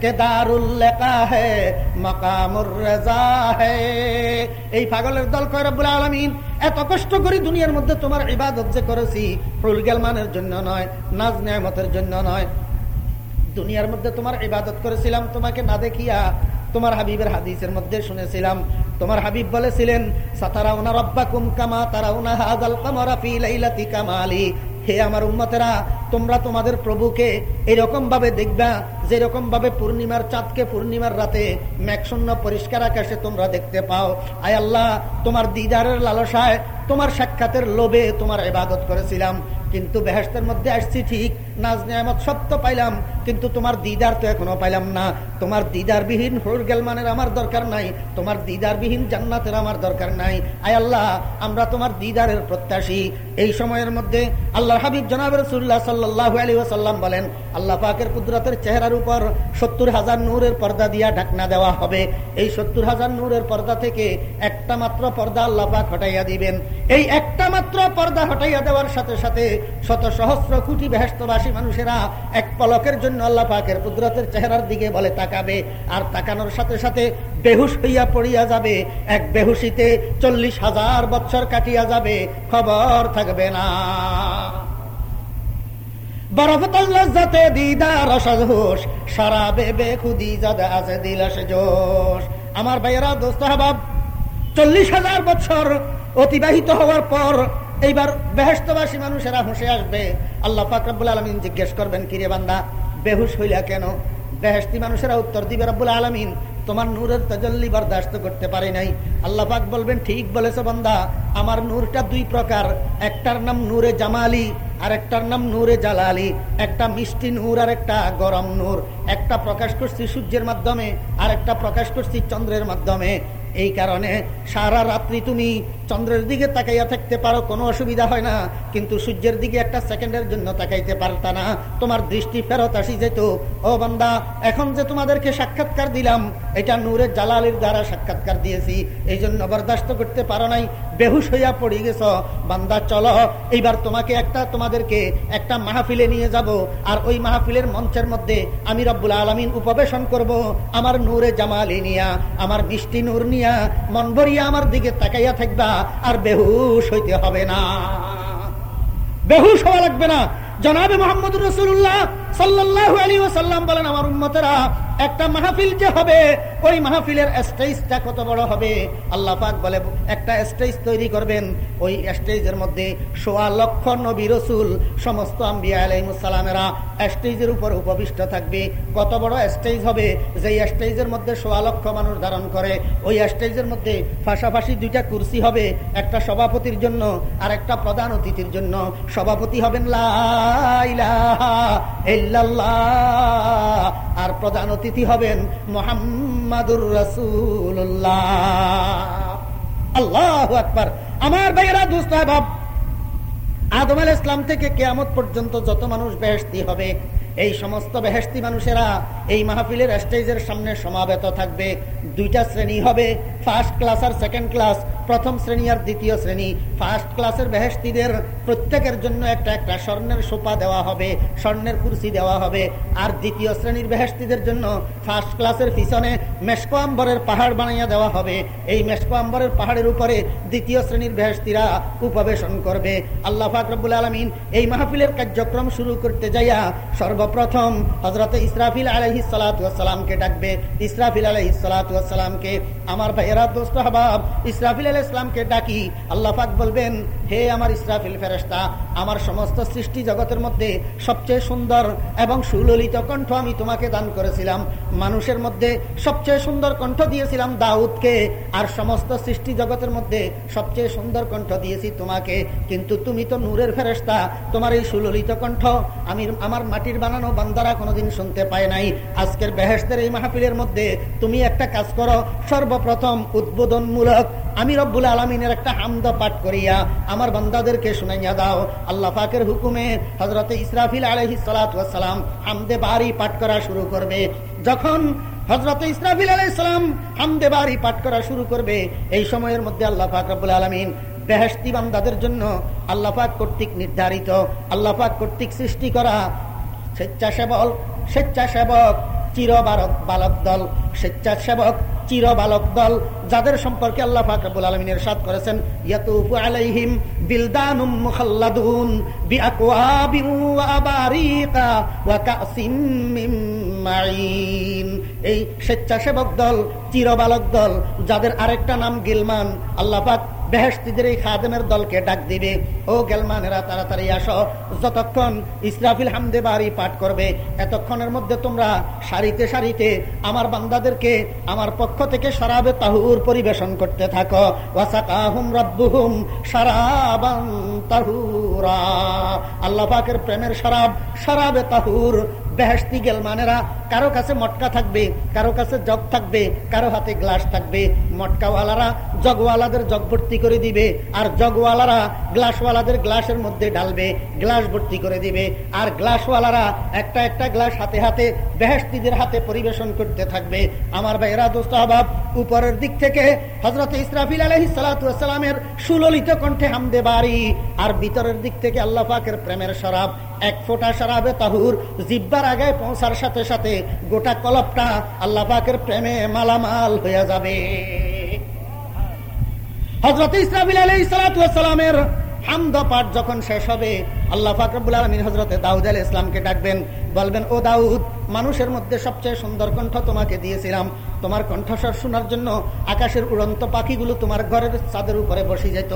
S1: কে দারুল্লেখা হে, মকামুর রেজা হে। এই পাগলের দল কয় রব্বুল আলমিন, এত কষ্ট করে দুনিয়ার মধ্যে তোমার ইবাদত যে করেছি প্রুলগেলমানের জন্য নয়, নাজ নেয়ামতের জন্য নয়। দুনিয়ার মধ্যে তোমার ইবাদত করেছিলাম, তোমাকে না দেখিয়া তোমার হাবিবের হাদিসের মধ্যে শুনেছিলাম। তোমার হাবিব বলেছিলেন, সাতারাউনা রব্বাকুম কামা তারাউনা হাজাল কামারা ফি লাইলাতি কামালি। হে আমার উম্মতেরা তোমরা তোমাদের প্রভুকে এরকম ভাবে দেখবা যেরকম ভাবে পূর্ণিমার চাঁদকে পূর্ণিমার রাতে মেঘশূন্য পরিষ্কার আকাশে তোমরা দেখতে পাও। আয় আল্লাহ, তোমার দিদারের লালসায়, তোমার সাক্ষাতের লোভে তোমার ইবাদত করেছিলাম। কিন্তু বেহেস্তের মধ্যে আসছি ঠিক, নাজ নিয়ামত সত্য পাইলাম, কিন্তু তোমার দিদার তো এখনও পাইলাম না। তোমার দিদারবিহীন হুর গেলমানের আমার দরকার নাই, তোমার দিদারবিহীন জান্নাতের আমার দরকার নাই। আয় আল্লাহ, আমরা তোমার দিদারের প্রত্যাশী। এই সময়ের মধ্যে আল্লাহ হাবিব জনাব রসুল্লাহ সাল্লাহ আলী ওসাল্লাম বলেন, আল্লাহ পাকের কুদরতের চেহারার উপর সত্তর হাজার নূরের পর্দা দিয়া ঢাকনা দেওয়া হবে। এই সত্তর হাজার নূরের পর্দা থেকে একটা মাত্র পর্দা আল্লাহ পাক হটাইয়া দিবেন। এই একটা মাত্র পর্দা হটাইয়া দেওয়ার সাথে সাথে শত সহস্র বেহস্তবাসী মানুষেরা এক পলকের জন্য আল্লাহ পাকের কুদরতের চেহারার দিকে বলে তাকাবে, আর তাকানোর সাথে সাথে বেহুশ হইয়া পড়িয়া যাবে। এক বেহুশিতে চল্লিশ হাজার বছর কাটিয়া যাবে, খবর থাকবে না। আমার ভাইয়েরা, দোস্ত হবাব চল্লিশ হাজার বছর অতিবাহিত হওয়ার পর এইবার বেহস্তবাসী মানুষেরা হুঁসে আসবে। আল্লাহ ফাকরাবুল আলমিন জিজ্ঞেস করবেন, কিরে বান্দা, বেহুশ হইলা কেন? বেহস্তি মানুষেরা উত্তর দিবে, রব্বুল আলমিন, তোমার নূরের তজল্লি বরদাস্ত করতে পারে নাই। আল্লাহ পাক বলবেন, ঠিক বলেছে বান্দা, আমার নূরটা দুই প্রকার। একটার নাম নূরে জামালি আর একটার নাম নূরে জালালি, একটা মিষ্টি নূর আর একটা গরম নূর। একটা প্রকাশ করছি সূর্যের মাধ্যমে আর একটা প্রকাশ করছি চন্দ্রের মাধ্যমে। এই কারণে সারা রাত্রি তুমি চন্দ্রের দিকে তাকাইয়া থাকতে পারো, কোনো অসুবিধা হয় না। কিন্তু সূর্যের দিকে একটা সেকেন্ডের জন্য তাকাইতে পারতা না। তোমার দৃষ্টি ফেরত আসি যেত। ও বান্দা, এখন যে তোমাদেরকে সাক্ষাৎকার দিলাম, এটা নূরের জালালির দ্বারা সাক্ষাৎকার দিয়েছি। এই জন্য বরদাস্ত করতে পারো নাই। বেহুশ হইয়া পড়ে গেছ। বান্দা, চলো, এইবার তোমাকে একটা, তোমাদেরকে একটা মাহফিলে নিয়ে যাব। আর ওই মাহফিলের মঞ্চের মধ্যে আমি রব্বুল আলমিন উপবেশন করব। আমার নূরে জামালি নিয়া আমার মিষ্টি নূর নিয়া মন ভরিয়া আমার দিকে তাকাইয়া থাকবা, আর বেহুশ হইতে হবে না। বেহুশ হওয়া লাগবে না। জনাবে মোহাম্মদ রসুল্লাহ সাল্লাহ আলী সাল্লাম বলেন, আমার উন্মতেরা একটা মাহফিল যে হবে, ওই মাহফিলের স্টেজটা কত বড় হবে? আল্লাহ পাক বলে, একটা স্টেজ তৈরি করবেন, ওই স্টেজের মধ্যে সোয়া লক্ষ নবী রসুল, সমস্ত আম্বিয়া আলাইমুসালামেরা স্টেজের উপর উপবিষ্ট থাকবে। কত বড় স্টেজ হবে? যে স্টেজের মধ্যে সোয়া লক্ষ মানুষ ধারণ করে, ওই স্টেজের মধ্যে পাশাপাশি দুইটা কুর্সি হবে, একটা সভাপতির জন্য, আর একটা প্রধান অতিথির জন্য। সভাপতি হবেন আর প্রধান অতিথি হবেন মোহাম্মদুর রসুল্লাহ আকবর। আমার ভাইয়েরা দুস্ত ভাব, আদম আল ইসলাম থেকে কেয়ামত পর্যন্ত যত মানুষ বেহস্তি হবে, এই সমস্ত বেহেস্তি মানুষেরা এই মাহফিলের স্টেজের সামনে সমাবেত থাকবে। দুইটা শ্রেণি হবে। ফার্স্ট ক্লাস আর সেকেন্ড ক্লাস প্রথম শ্রেণি আর দ্বিতীয় শ্রেণি। ফার্স্ট ক্লাসের বেহেস্তিদের প্রত্যেকের জন্য একটা একটা স্বর্ণের সোপা দেওয়া হবে, স্বর্ণের কুর্সি দেওয়া হবে। আর দ্বিতীয় শ্রেণির বেহেস্তিদের জন্য ফার্স্ট ক্লাসের পিছনে মেসকো আম্বরের পাহাড় বানাইয়া দেওয়া হবে। এই মেসকো আম্বরের পাহাড়ের উপরে দ্বিতীয় শ্রেণির বেহেস্তিরা উপবেশন করবে। আল্লাহ ফাকরবুল আলমিন এই মাহফিলের কার্যক্রম শুরু করতে যাইয়া সর্বপ্রথম হজরত ইসরাফিল আলহি সালাতামকে ডাকবে। ইসরাফিল আলহি সালাতামকে আমার ভাইয়েরা, দোস্ত হবাব ইসরাফিল আলহ ইসলামকে ডাকি। আল্লাহ পাক বলবেন, হে আমার ইসরাফিল ফেরেস্তা আমার সমস্ত সৃষ্টি জগতের মধ্যে সবচেয়ে সুন্দর এবং সুললিত কণ্ঠ আমি তোমাকে দান করেছিলাম। মানুষের মধ্যে সবচেয়ে সুন্দর কণ্ঠ দিয়েছিলাম দাউদকে, আর সমস্ত সৃষ্টি জগতের মধ্যে সবচেয়ে সুন্দর কণ্ঠ দিয়েছি তোমাকে। কিন্তু তুমি তো নূরের ফেরেস্তা তোমার এই সুললিত কণ্ঠ আমি আমার মাটির বানানো বান্দারা কোনোদিন শুনতে পায় নাই। আজকের বেহেস্তের এই মাহফিলের মধ্যে তুমি একটা কাজ করো। সর্বপ্রথম উদ্বোধনমূলক আমি রব্বুল আলমিনের একটা হামদ পাঠ করিয়া আমার বান্দাদেরকে শুনাইয়া দাও। আল্লাহ পাকের হুকুমে হজরত ইসরাফিল আলহি সালাম হামদে বাড়ি পাঠ করা শুরু করবে। যখন হজরত ইসরাফিল আলাইসালাম হামদে বাড়ি পাঠ করা শুরু করবে, এই সময়ের মধ্যে আল্লাহ পাক রব্বুল আলমিন বেহেস্তি বান্দাদের জন্য আল্লাপাক কর্তৃক নির্ধারিত আল্লাপাক কর্তৃক সৃষ্টি করা স্বেচ্ছাসেবক স্বেচ্ছাসেবক চির বালক বালক দল, স্বেচ্ছাসেবক চির বালক দল, যাদের সম্পর্কে আল্লাহ ফাকরাবুল আলমিনের সাদ করেছেন, ইয়াতুফু আলাইহিম বিলদানুম মুখাল্লাদুন বিআকওয়াবিন ওয়া আবারিকা ওয়া কাসিম মিন মাইন এই স্বেচ্ছাসেবক দল চির বালক দল, যাদের আরেকটা নাম গিলমান, আল্লাহ পাক বেহেস্তিদের এই খাদেমের দলকে ডাক দিবে। ও গেলমানেরা, তাড়াতাড়ি আসো। যতক্ষণ ইসরাফিল হামদে বাড়ি পাঠ করবে, এতক্ষণের মধ্যে তোমরা সারিতে সারিতে আমার বান্দাদেরকে আমার পক্ষ থেকে সারাবে তাহুর পরিবেশন করতে থাকো। ওয়াসাকাহুম রব্বুহুম সারাবান তাহুরা। আল্লাহ পাকের প্রেমের সারাব সারাবে তাহুর বেহেস্তি গেলমানেরা কারও কাছে মটকা থাকবে, কারও কাছে জগ থাকবে, কারও হাতে গ্লাস থাকবে। মটকাওয়ালারা জগওয়ালাদের জগ ভর্তি করে দিবে, আর জগওয়ালারা গ্লাসওয়ালাদের গ্লাসের মধ্যে ঢালবে, গ্লাস ভর্তি করে দিবে। আর গ্লাসওয়ালারা একটা একটা গ্লাস হাতে হাতে বেহেস্তিদের হাতে পরিবেশন করতে থাকবে। আমার ভাইরা দোস্ত অভাব উপরের দিক থেকে হজরত ইসরাফিল আলহি সালাতামের সুললিত কণ্ঠে হামদে বাড়ি আর ভিতরের দিক থেকে আল্লাহ পাকের প্রেমের শরাব এক ফোঁটা সারাবে তাহুর, জিব্বার আগে পৌঁছার সাথে সাথে গোটা কলপটা আল্লাহ পাকের প্রেমে মালামাল হয়ে যাবে। হজরত ইসরাবিল হামদ পাঠ যখন শেষ হবে আল্লাহ ফাকরুল আলমিন হজরতে দাউদ আল ইসলামকে ডাকবেন, বলবেন, ও দাউদ, মানুষের মধ্যে সবচেয়ে সুন্দর কণ্ঠ তোমাকে দিয়েছিলাম। তোমার কণ্ঠস্বর শোনার জন্য আকাশের উড়ন্ত পাখিগুলো তোমার ঘরের চাঁদের উপরে বসে যেত।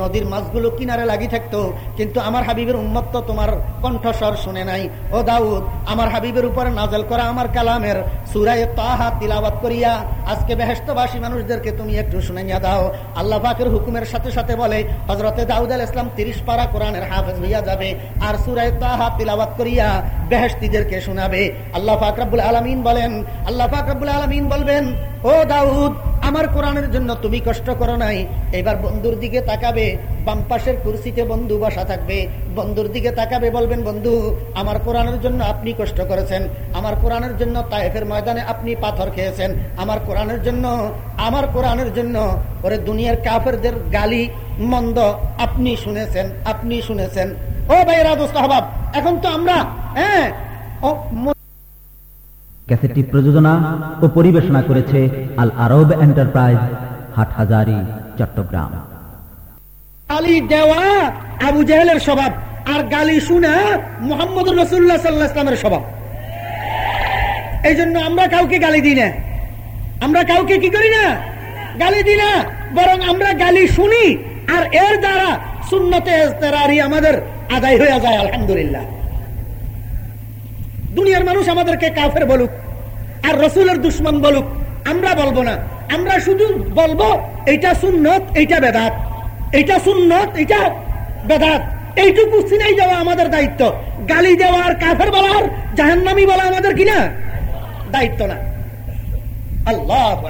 S1: নদীর মাছগুলো কিনারে লাগি থাকতো, কিন্তু আমার হাবিবের উন্মত্ত তোমার কণ্ঠস্বর শুনে নাই। ও দাউদ, আমার হাবিবের উপরে নাজল করা আমার কালামের সুরায় তাহা তিলাবাত করিয়া, আজকে বেহেস্তবাসী মানুষদেরকে তুমি একটু শুনে নিয়ে দাও। আল্লাহ পাকের হুকুমের সাথে সাথে বলে হজরতে দাউদ আল ইসলাম তিরিশ পারা কোরআনের হাফেজ হইয়া যাবে। আর সুরায় তাহা তিলাবাত করিয়া বেহেস্তিদেরকে শোনাবে। আল্লাহ ফাকরাবুল আলমিন বলেন, আল্লাহ ফাকরাবুল আলমিন বলবেন, ও দাউদ, আমার কোরআনের জন্য তুমি কষ্ট করো নাই। এবার বন্ধুর দিকে তাকাবে, বাম পাশের কুর্সিতে বন্ধু বসা থাকবে। বন্ধুর দিকে তাকাবে, বলবেন, বন্ধু, আমার কোরআনের জন্য আপনি কষ্ট করেছেন। আমার কোরআনের জন্য তাইফের ময়দানে আপনি পাথর খেয়েছেন। আমার কোরআনের জন্য, আমার কোরআনের জন্য, ওরে দুনিয়ার কাফেরদের গালি, মন্দ আপনি শুনেছেন আপনি শুনেছেন। ও ভাইরা দোস্ত হবাব এখন তো আমরা হ্যাঁ
S2: ক্যাসেটটি প্রযোজনা ও পরিবেশনা করেছে আল আরব এন্টারপ্রাইজ হাটহাজারি চট্টগ্রাম।
S1: গালি দেওয়া আবু জাহেলের স্বভাব আর গালি শুনা মোহাম্মদ রসুল্লাহ সাল্লাহ ইসলামের স্বভাব। এই জন্য আমরা কাউকে গালি দিই না। আমরা কাউকে কি করি না? গালি দিই না বরং আমরা গালি শুনি আর এর দ্বারা শূন্যতে আমাদের আদায় হয়ে যায়, আলহামদুলিল্লাহ। দুনিয়ার মানুষ আমাদেরকে কাফের বলুক, আর রসুলের দুশ্মন বলুক, আমরা বলব না। আমরা শুধু বলব, এইটা সুন্নত, এইটা বেদাত। এইটা সুন্নত, এইটা বেদাত। এইটুকু সিনাই যাওয়া আমাদের দায়িত্ব। গালি দেওয়া আর কাফের বলা বলার জাহান্নামি বলা আমাদের কিনা দায়িত্ব না। আল্লাহ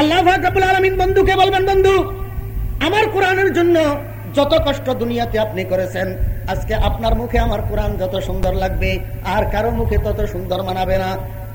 S1: আল্লাহ আলমিন বন্ধুকে বলবেন, বন্ধু, আমার কোরআনের জন্য যত কষ্ট দুনিয়াতে আপনি করেছেন, আজকে আপনার মুখে আমার কোরআন যত সুন্দর লাগবে, আর কারও মুখে তত সুন্দর মানাবে না।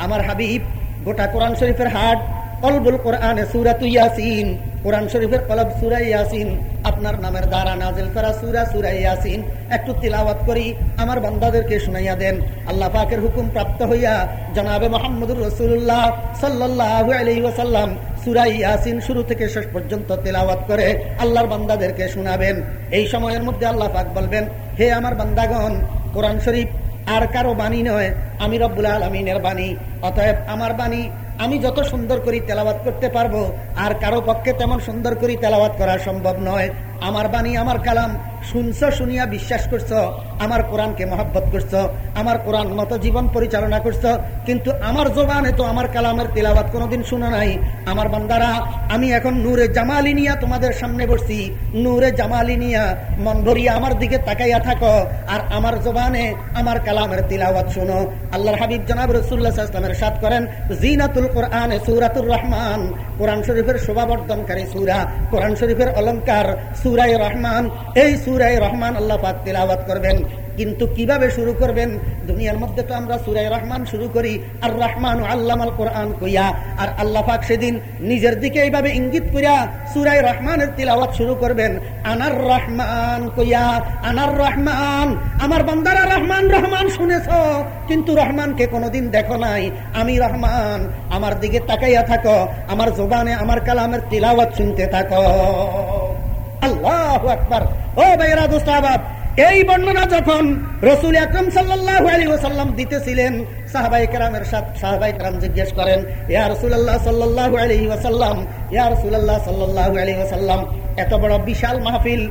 S1: আমার হাবিব, গোটা কোরআন শরীফের হাট, কলবুল কোরআনে সুরাত ইয়াসিন, কোরআন শরীফের কলব সুরা ইয়াসিন, আপনার নামের দ্বারা নাজিল করা সুরা সুরা ইয়াসিন, একটু তিলাওয়াত করি, আমার বান্দাদেরকে শুনাইয়া দেন। আল্লাহ পাকের হুকুম প্রাপ্ত হইয়া জনাবে মোহাম্মদুর রসুল্লাহ সাল্লাহ আলহি ওসাল্লাম সুরা ইয়াসিন শুরু থেকে শেষ পর্যন্ত তেলাওয়াত করে আল্লাহর বান্দাদেরকে শোনাবেন। এই সময়ের মধ্যে আল্লাহ পাক বলবেন, হে আমার বান্দাগণ, কোরআন শরীফ আর কারও বাণী নয়, আমি রব্বুল আলমিনের বাণী। অতএব আমার বাণী, আমি যত সুন্দর করি তেলাওয়াত করতে পারব, আর কারও পক্ষে তেমন সুন্দর করি তেলাওয়াত করা সম্ভব নয়। আমার বাণী, আমার কালাম শুনছ, শুনিয়া বিশ্বাস করছ, আমার কোরআনকে মহাব্বত করছ, আমার কোরআন মতো জীবন পরিচালনা করছ, কিন্তু আমার জোবানে তো আমার কালামের তেলাওয়াত কোনোদিন শুনে নাই। আমার বান্দারা, আমি এখন নূরে জামালি নিয়া তোমাদের সামনে বসছি। নূরে জামালি নিয়া মন ভরিয়া আমার দিকে তাকাইয়া থাকো আর আমার জোবানে আমার কালামের তিলাওয়াত শুনো। আল্লাহর হাবিব জনাব রসুল্লাহ ইসলামের সাথ করেন, জিনাতুল কোরআন সুরাতুর রহমান। কোরআন শরীফের শোভাবর্ধনকারী সুরা, কোরআন শরীফের অলঙ্কার সুরাই রহমান। এই সুরাই রহমান আল্লাহ পাক তিলাওয়াত করবেন। কিন্তু কীভাবে শুরু করবেন? দুনিয়ার মধ্যে তো আমরা সুরাই রহমান শুরু করি। আর রহমান আল্লামাল কোরআন কইয়া। আর আল্লাহ পাক সেদিন নিজের দিকে এইভাবে ইঙ্গিত কইয়া সুরাই রহমানের তিলাওয়াত শুরু করবেন। আনার রহমান কইয়া, আনার রহমান, আমার বান্দারা রহমান রহমান শুনেছ। কিন্তু রহমানকে কোনোদিন দেখো নাই। আমি রহমান, আমার দিকে তাকাইয়া থাকো। আমার জোবানে, আমার কালামের তিলাওয়াত শুনতে থাকো। আল্লাহ আকবার। ও ভাইরা দোস্তাবাদ এই বর্ণনা যখন রসুল আকরম সাল্লাহ আলী ওসাল্লাম দিতেছিলেন সাহাবাই কেরামের সাহাবাই কেরাম জিজ্ঞেস করেন, ইয়া রসুল্লাহ সাল্লাহ আলী ওসাল্লাম ইয়া রসুল্লাহ সাল্লাহ আলী ওসাল্লাম এত বড় বিশাল মাহফিল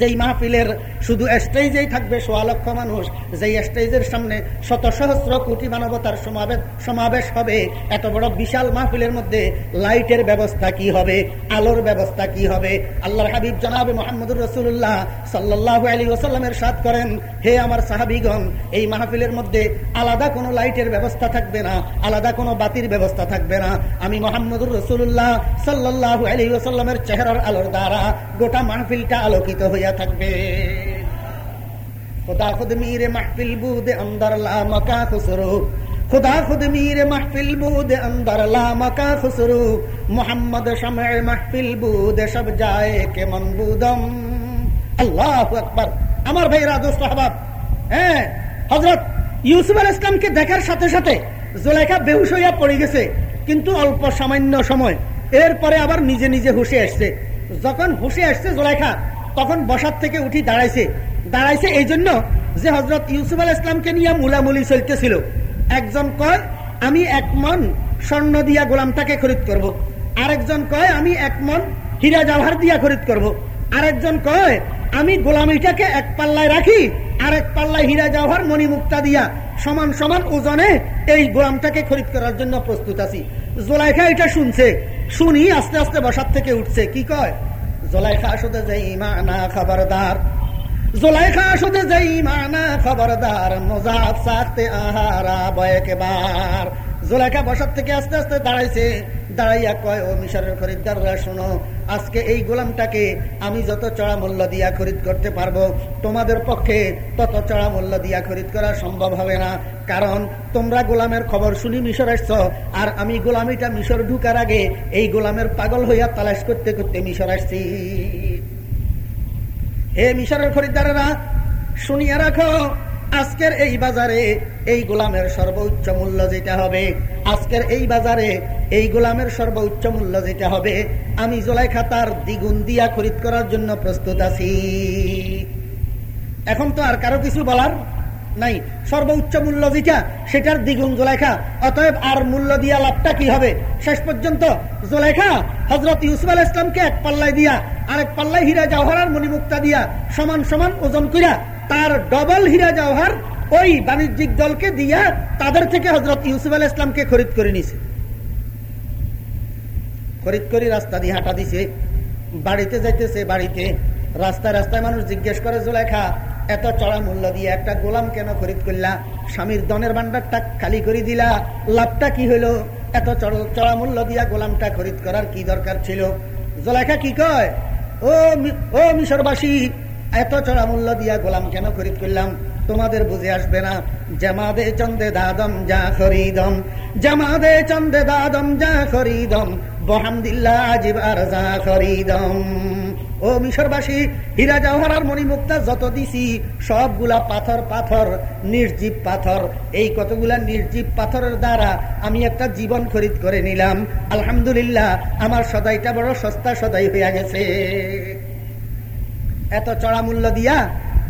S1: যেই মাহফিলের শুধু স্টেজেই থাকবে সোয়া লক্ষ মানুষ, যেই স্টেজের সামনে শত সহস্র কোটি মানবতার সমাবেশ সমাবেশ হবে, এত বড় বিশাল মাহফিলের মধ্যে লাইটের ব্যবস্থা কি হবে, আলোর ব্যবস্থা কি হবে? আল্লাহর হাবিব জনাবে মোহাম্মদুর রসুল্লাহ সাল্লাহ আলী ওসাল্লামের সাথ করেন, হে আমার সাহাবিগণ, এই মাহফিলের মধ্যে আলাদা কোনো লাইটের ব্যবস্থা থাকবে না, আলাদা কোনো বাতির ব্যবস্থা থাকবে না। আমি মোহাম্মদুর রসুল্লাহ সাল্লাহ আলী ওসাল্লামের চেহারার আলোর দ্বারা গোটা মাহফিলটা আলোকিত হইয়া থাকবে। খোদা খুদ মিরে মাহফিল বুদে আন্দার লামাকা খুসরু। খোদা খুদ মিরে মাহফিল বুদে আন্দার লামাকা খুসরু। মোহাম্মদ শামে মাহফিল বুদে সব যায় কে মন বুদম। আল্লাহ আকবার। আমার ভাইরা, দোস্ত আহবাব হ্যাঁ হজরত ইউসুফ আল ইসলামকে দেখার সাথে সাথে জোলাইখা বেহুশ হইয়া পড়ে গেছে। কিন্তু অল্প সামান্য সময়। এরপরে আবার নিজে নিজে হুসে আসছে। যখন হুসে আসছে জোলাইখা তখন বসার থেকে উঠি দাঁড়াইছে। দাঁড়াইছে এই জন্য যে হজরত ইউসুফ আল ইসলামকে নিয়ে মুলামুলি চলতেছিল। একজন কয়, আমি এক মন স্বর্ণ দিয়া গোলামটাকে খরিদ করব। আরেকজন কয়, আমি এক মন হীরা জাহার দিয়া খরিদ করব। আরেকজন কয়, আমি গোলামিটাকে এক পাল্লায় রাখি, আরেক পাল্লায় হীরা জাহার মণিমুক্তা দিয়া সমান সমান ওজনে এই গোলামটাকে খরিদ করার জন্য প্রস্তুত আছি। জোলাইখা এটা শুনছে। শুনি আস্তে আস্তে বসার থেকে উঠছে। কি কয়? জোলাইখা আসতে যে ইমানা খবরদার, জোলাইখা আসতে যে ইমানা খবরদার মজাব সাথে আহারা বয়কে বার জোলাইখা বসার থেকে আস্তে আস্তে দাঁড়াইছে, দাঁড়াইয়া কয়, ও মিশরের খরিদ্দাররা শোনো, আজকে এই গোলামটাকে আমি যত চড়া মূল্য দিয়া খরিদ করতে পারব, তোমাদের পক্ষে তত চড়া মূল্য দিয়া খরিদ করা সম্ভব হবে না। কারণ তোমরা গোলামের খবর শুনি মিশর আসছ আর আমি গোলামিটা মিশর ঢুকার আগে এই গোলামের পাগল হইয়া তালাশ করতে করতে মিশর আসছি। হে মিশরের খরিদ্দারেরা, শুনিয়া রাখো, আজকের এই বাজারে এই গোলামের সর্বোচ্চ মূল্য যেটা হবে, আজকের এই বাজারে এই গোলামের সর্বোচ্চ মূল্য যেটা হবে, আমি জোলাই খাতার দ্বিগুণ দিয়া খরিদ করার জন্য প্রস্তুত আছি। এখন তো আর কারও কিছু বলার নাই। সর্বোচ্চ মূল্য যেটা, সেটার দ্বিগুণ জোলাইখা। অতএব আর মূল্য দিয়া লাভটা কি হবে? শেষ পর্যন্ত জোলাইখা হজরত ইউসুফ আল ইসলামকে এক পাল্লায় দিয়া, আরেক পাল্লায় হীরা জওহরার মণিমুক্তা দিয়া সমান সমান ওজন করিয়া তার ডবল হীরা জওহার ওই বাণিজ্যিক দলকে দিয়া তাদের থেকে হজরত ইউসুফ আল ইসলামকে খরিদ করে নিছে। খরিদ করে রাস্তা দিয়ে হাঁটা দিছে। বাড়িতে যাইতেছে বাড়িতে। রাস্তায় রাস্তায় মানুষ জিজ্ঞেস করে জোলেখা এত চড়া মূল্য দিয়ে একটা গোলাম কেন খরিদ করলা? স্বামীর দনের ভান্ডারটা খালি করে দিলা। লাভটা কি হইল এত চড়া মূল্য দিয়া গোলামটা খরিদ করার কি দরকার ছিল? জোলেখা কি কয়? ও ও মিশরবাসী, এত চড়া মূল্য দিয়া গোলাম কেন খরিদ করলাম? তোমাদের বুঝে আসবে না। জামাদে চন্দে দাদম যা খরিদম। জামাদে চন্দে দাদম যা খরিদম। বহামদিল্লা আজিব আর যা খরিদম। ও মিশরবাসী, হীরা জওহরার মণিমুক্তা যত দিছি, সবগুলা পাথর পাথর, নির্জীব পাথর। এই কতগুলা নির্জীব পাথরের দ্বারা আমি একটা জীবন খরিদ করে নিলাম। আলহামদুলিল্লাহ, আমার সদাইটা বড় সস্তা সদাই হইয়া গেছে। এত চড়া মূল্য দিয়া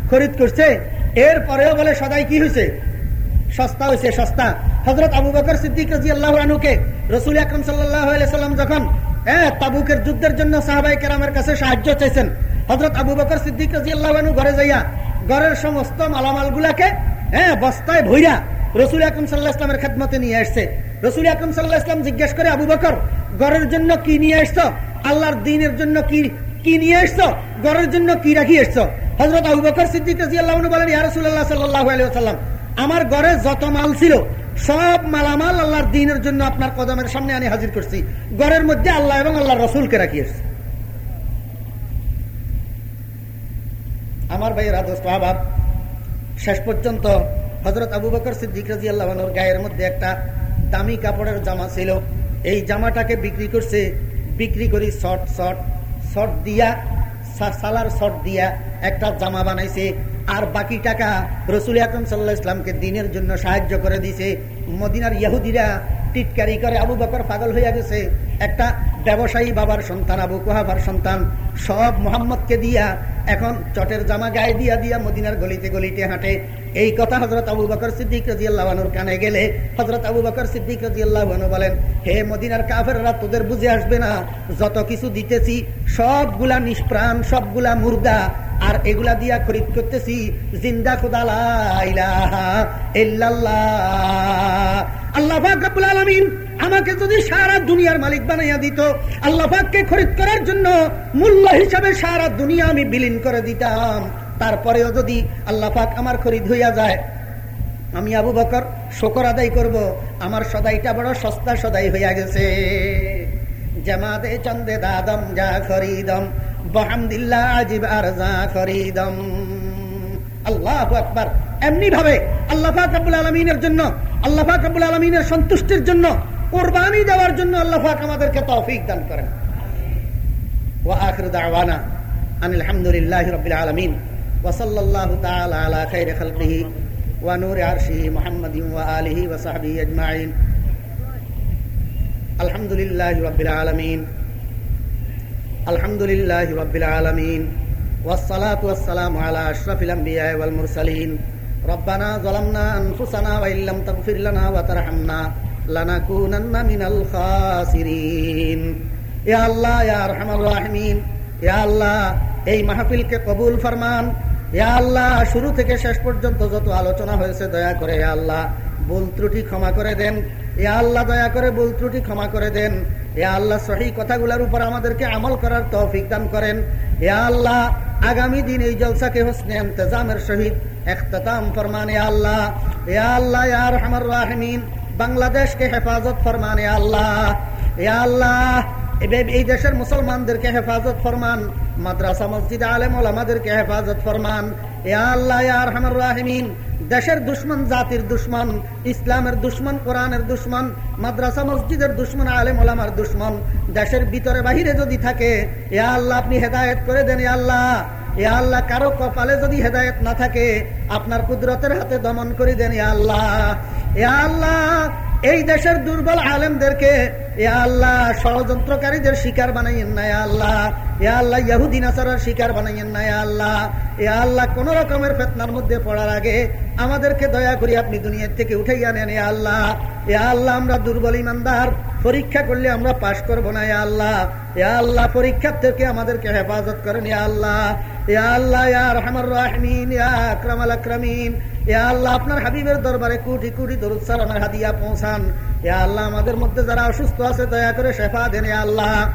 S1: খরিদ করছে, এরপরেও বলে সদাই কি হয়েছে সস্তা হয়েছে সস্তা। হজরত আবু বকর সিদ্দিক রাজি আল্লাহ আনুকে রসুল আকরম সাল্লাম যখন হ্যাঁ তাবুকের যুদ্ধের জন্য সাহাবাই কেরামের কাছে সাহায্য হজরত আবু বকর সিদ্দিক ঘরে যাইয়া ঘরের সমস্ত মালামাল গুলাকে হ্যাঁ বস্তায় ভৈরা রসুল আকরম সাল্লাহ ইসলামের খেদমতে নিয়ে আসছে। রসুল আকরম সাল্লাহ ইসলাম জিজ্ঞেস করে, আবু বকর, ঘরের জন্য কি নিয়ে আসছো? আল্লাহর দিনের জন্য কি কি নিয়ে এসছো ঘরের জন্য কি রাখি এসছো হজরত আবু বকর সিদ্দিক বলেন সাল্লাহ আলিয়া আমার ঘরে যত মাল ছিল, সব মালামাল আল্লাহর দিনের জন্য আপনার কদমের সামনে আমি হাজির করছি। ঘরের মধ্যে আল্লাহ এবং আল্লাহ রসুলকে রাখি এসছি আমার ভাইয়ের আদর্শ আবার শেষ পর্যন্ত হজরত আবু বকর সিদ্দিক রাজি আল্লাহ গায়ের মধ্যে একটা দামি কাপড়ের জামা ছিল। এই জামাটাকে বিক্রি করছে, বিক্রি করি শর্ট শর্ট শর্ট দিয়া সালার শর্ট দিয়া একটা জামা বানাইছে। আর বাকি টাকা রসুল আকরম সাল্লাহ ইসলামকে দিনের জন্য সাহায্য করে দিছে মদিনার ইয়াহুদিরা টিটকারি করে আবু বকর পাগল হইয়া গেছে। একটা ব্যবসায়ী বাবার সন্তান, আবু কুহাবার সন্তান। সব মোহাম্মদকে দিয়া এখন চটের জামা গায়ে দিয়া দিয়া মদিনার গলিতে গলিতে হাঁটে। এই কথা হজরত আবু বকর সিদ্দিক রাজি আল্লাহনুর কানে গেলে হজরত আবু বকর সিদ্দিক রাজি আল্লাহনু বলেন, হে মদিনার কাফেররা, তোদের বুঝে আসবে না। যত কিছু দিতেছি, সবগুলা নিষ্প্রাণ, সবগুলা মুর্দা, আর এগুলা দিয়া খরিদ করতেছি জিন্দা খুদালা আল্লাহ আলমিন আমাকে যদি সারা দুনিয়ার মালিক বানাইয়া দিত, আল্লাহ পাককে খরিদ করার জন্য মূল্য হিসাবে সারা দুনিয়া আমি বিলীন করে দিতাম। তারপরেও যদি আল্লাহ পাক আমার খরিদ হইয়া যায়, আমি আবু বকর শকর আদায় করব। আমার সদাইটা বড় সস্তা সদাই হইয়া গেছে। জামাতে চন্দে দাদম যা খরিদম, বহামদিল্লা আজিব আর যা খরিদম। আল্লাহ আকবার। এমনি ভাবে আল্লাহ কাবুল আলমিনের জন্য আল্লাহ কাবুল আলমিনের সন্তুষ্টির জন্য কোরবানি দেওয়ার জন্য আল্লাহ আমাদেরকে তৌফিক দান করেন وآخر دعوانا أن الحمد لله رب العالمين وصلى الله تعالى على خير خلقه ونور عرشه محمد وآله وصحبه أجمعين الحمد لله رب العالمين الحمد لله رب العالمين والصلاة والسلام على أشرف الأنبياء والمرسلين ربنا ظلمنا أنفسنا وإن لم تغفر لنا وترحمنا لنكونن من الخاسرين يا الله يا أرحم الراحمين يا الله এই মাহফিলকে কবুল ফরমান ইয়া আল্লাহ শুরু থেকে শেষ পর্যন্ত যত আলোচনা হয়েছে দয়া করে ইয়া আল্লাহ ভুল ত্রুটি ক্ষমা করে দেন ইয়া আল্লাহ দয়া করে ভুল ত্রুটি ক্ষমা করে দেন ইয়া আল্লাহ, সহি কথাগুলোর উপর আমাদেরকে আমল করার তৌফিক দান করেন। এ আল্লাহ, আগামী দিন এই জলসাকে হোসনে ইন্তজামের সহিত এখতাম ফরমান এ আল্লাহ। এ আল্লাহ আর রহমান রাহমিন, বাংলাদেশকে হেফাজত ফরমান এ আল্লাহ। এ আল্লাহ এই দেশের মুসলমানদেরকে হেফাজত ফরমান। মাদ্রাসা মসজিদ আলেম আমাদেরকে হেফাজত ফরমান। এ আল্লাহ রাহিমিন, দেশের দুশ্মন, জাতির দুশ্মন, ইসলামের দুশ্মন, কোরআনের দুশ্মন, মাদ্রাসা মসজিদের দুশ্মন, আলেম ওলামার দুশ্মন, দেশের ভিতরে বাহিরে যদি থাকে এ আল্লাহ, আপনি হেদায়ত করে দেন এ আল্লাহ। এ আল্লাহ, কারও কপালে যদি হেদায়ত না থাকে, আপনার কুদরতের হাতে দমন করে দেন এ আল্লাহ। এ আল্লাহ এই দেশের দুর্বল আলেমদেরকে আল্লাহ ষড়যন্ত্রকারীদের শিকার বানাইয়েন না আল্লাহ। এ আল্লাহ ইয়াহুদ্দিন আসার শিকার বানাইয়েন না আল্লাহ। এ আল্লাহ কোন রকমের ফেতনার মধ্যে পড়ার আগে আমাদেরকে দয়া করি আপনি দুনিয়ার থেকে উঠাই আনেন, এ আল্লাহ। এ আল্লাহ আমরা দুর্বল ইমানদার, পরীক্ষা করলে আমরা পাশ করব না আল্লাহ। এ আল্লাহ পরীক্ষার থেকে আমাদেরকে হেফাজত করেন, এ আল্লাহ। এ আল্লাহ রহমান রাহমিন আকরাম আল আকরামিন। এ আল্লাহ, আপনার হাবিবের দরবারে কোটি কোটি দরুদ সালামের হাদিয়া পৌঁছান। এ আল্লাহ, আমাদের মধ্যে যারা অসুস্থ আছে, দয়া করে শেফা দেন আল্লাহ।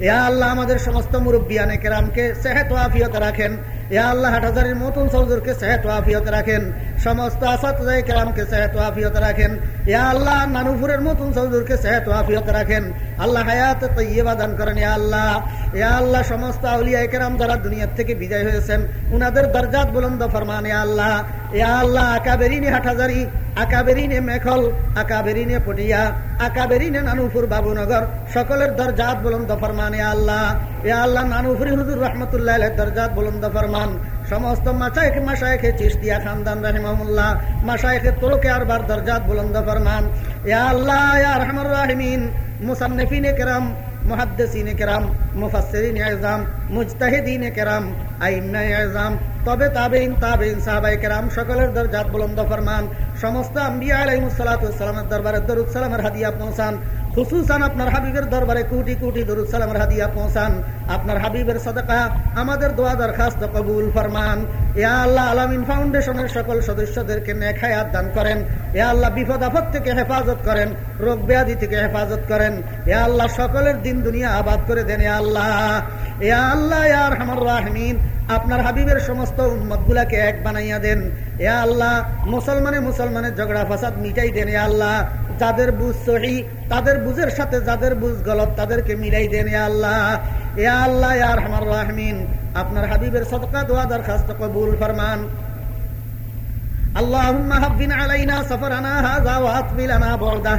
S1: এ আল্লাহ, আমাদের সমস্ত মুরব্বিয়ানে কেরামকে সেহেত আফিয়ত রাখেন। আল্লাহ রাখেন। সমস্ত রাখেন। ইয়া আল্লাহ সেহত আফিয়ত রাখেন। আল্লাহ দান করেন আল্লাহ। ইয়া আল্লাহ, সমস্ত আউলিয়া কেরাম যারা দুনিয়ার থেকে বিদায় হয়েছেন, উনাদের দরজাত বুলন্দ ফরমান আল্লাহ। ইয়া আল্লাহ আকাবেরিনে হাটহাজারি আকাবেরিনে মেখল আকাবেরিনে পটিয়া আকাবেরিনে নানুপুর বাবুনগর, সকলের দরজাত বুলন্দ ফরমান আল্লাহ। আল্লাহ বুলন্দ ফরমান। সমস্ত খানদান মুসান্নিফিনে কেরাম কেরাম কেরাম সকলের দরজাত বুলন্দ ফরমান। সমস্ত আম্বিয়া আলাইহিস দরবারে দরুদ সালামের হাদিয়া পৌঁছান। খুসুসান আপনার হাবিবের দরবারে কোটি কোটি দরুদ পৌঁছান। আপনার হাবিবের আমাদের দোয়া দরখাস্ত কবুল ফরমান। আল্লাহ আলামিন ফাউন্ডেশনের সকল সদস্যদেরকে করেন। আল্লাহ বিপদ থেকে হেফাজত করেন, রোগ ব্যাধি থেকে হেফাজত করেন। ইয়া আল্লাহ সকলের দিন দুনিয়া আবাদ করে দেন আল্লাহ। ইয়া আল্লাহ, ইয়া আরহামার রাহিমিন। আপনার হাবিবের সমস্ত উম্মত গুলাকে এক বানাইয়া দেন। এ আল্লাহ, মুসলমানে মুসলমানের ঝগড়া ফাসাদ মিটাই দেন, এ আল্লাহ। যাদের বুঝ সহি তাদের বুঝের সাথে যাদের বুঝ গলত তাদেরকে মিলাই দেন এ আল্লাহ এ আল্লাহ আর আমার রাহমিন আপনার হাবিবের সদকা দোয়া দরখাস্ত কবুল ফরমান اللهم هبن علينا سفرنا هذا واطوي لنا بعده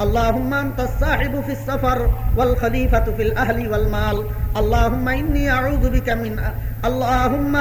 S1: اللهم انت الصاحب في السفر والخليفة في الأهل والمال اللهم إني أعوذ بك من اللهم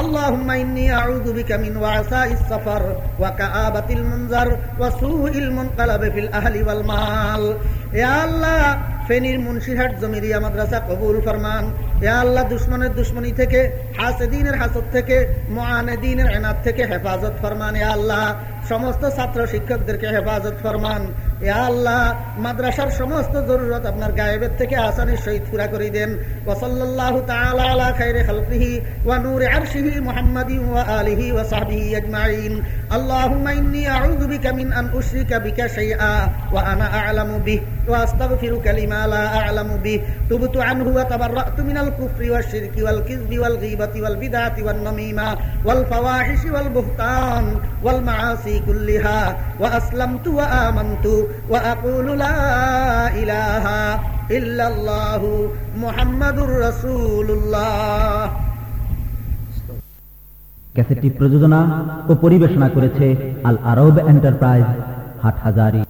S1: اللهم إني أعوذ بك من وعثاء السفر وكآبة المنظر وسوء المنقلب في الأهل والمال يا الله ফেনীর মুন্সিরহাট জমিরিয়া মাদ্রাসা কবুল ফরমান এ আল্লাহ দুশ্মনের দুশ্মনী থেকে হাসেদিনের হাসদ থেকে মহানেদিনের এনাদ থেকে হেফাজত ফরমান এ আল্লাহ সমস্ত ছাত্র শিক্ষকদেরকে হেফাজত ফরমান আল্লাহ, মাদ্রাসার সমস্ত জরুরত আপনার গায়েবের থেকে আসানের সহিত পুরা করে দেন। ওসল্লাল্লাহু তাআলা আলা খাইরে খালকিহি আন আ'লামু বিহি ওয়া আস্তাগফিরুকা লিমা লা আ'লামু বিহি। তুবতু আনহু ওয়া তাবাররাতু মিনাল কুফরি ওয়াশ শিরকি ওয়াল কিযবি ওয়াল গীবাতি ওয়াল বিদআতি ওয়ান কুল্লিহা। ওয়া আসলামতু ওয়া إله إلا الله محمد رسول الله.
S2: ক্যাসেটটি প্রযোজনা ও পরিবেশনা করেছে আল আরব এন্টারপ্রাইজ হাটহাজারি।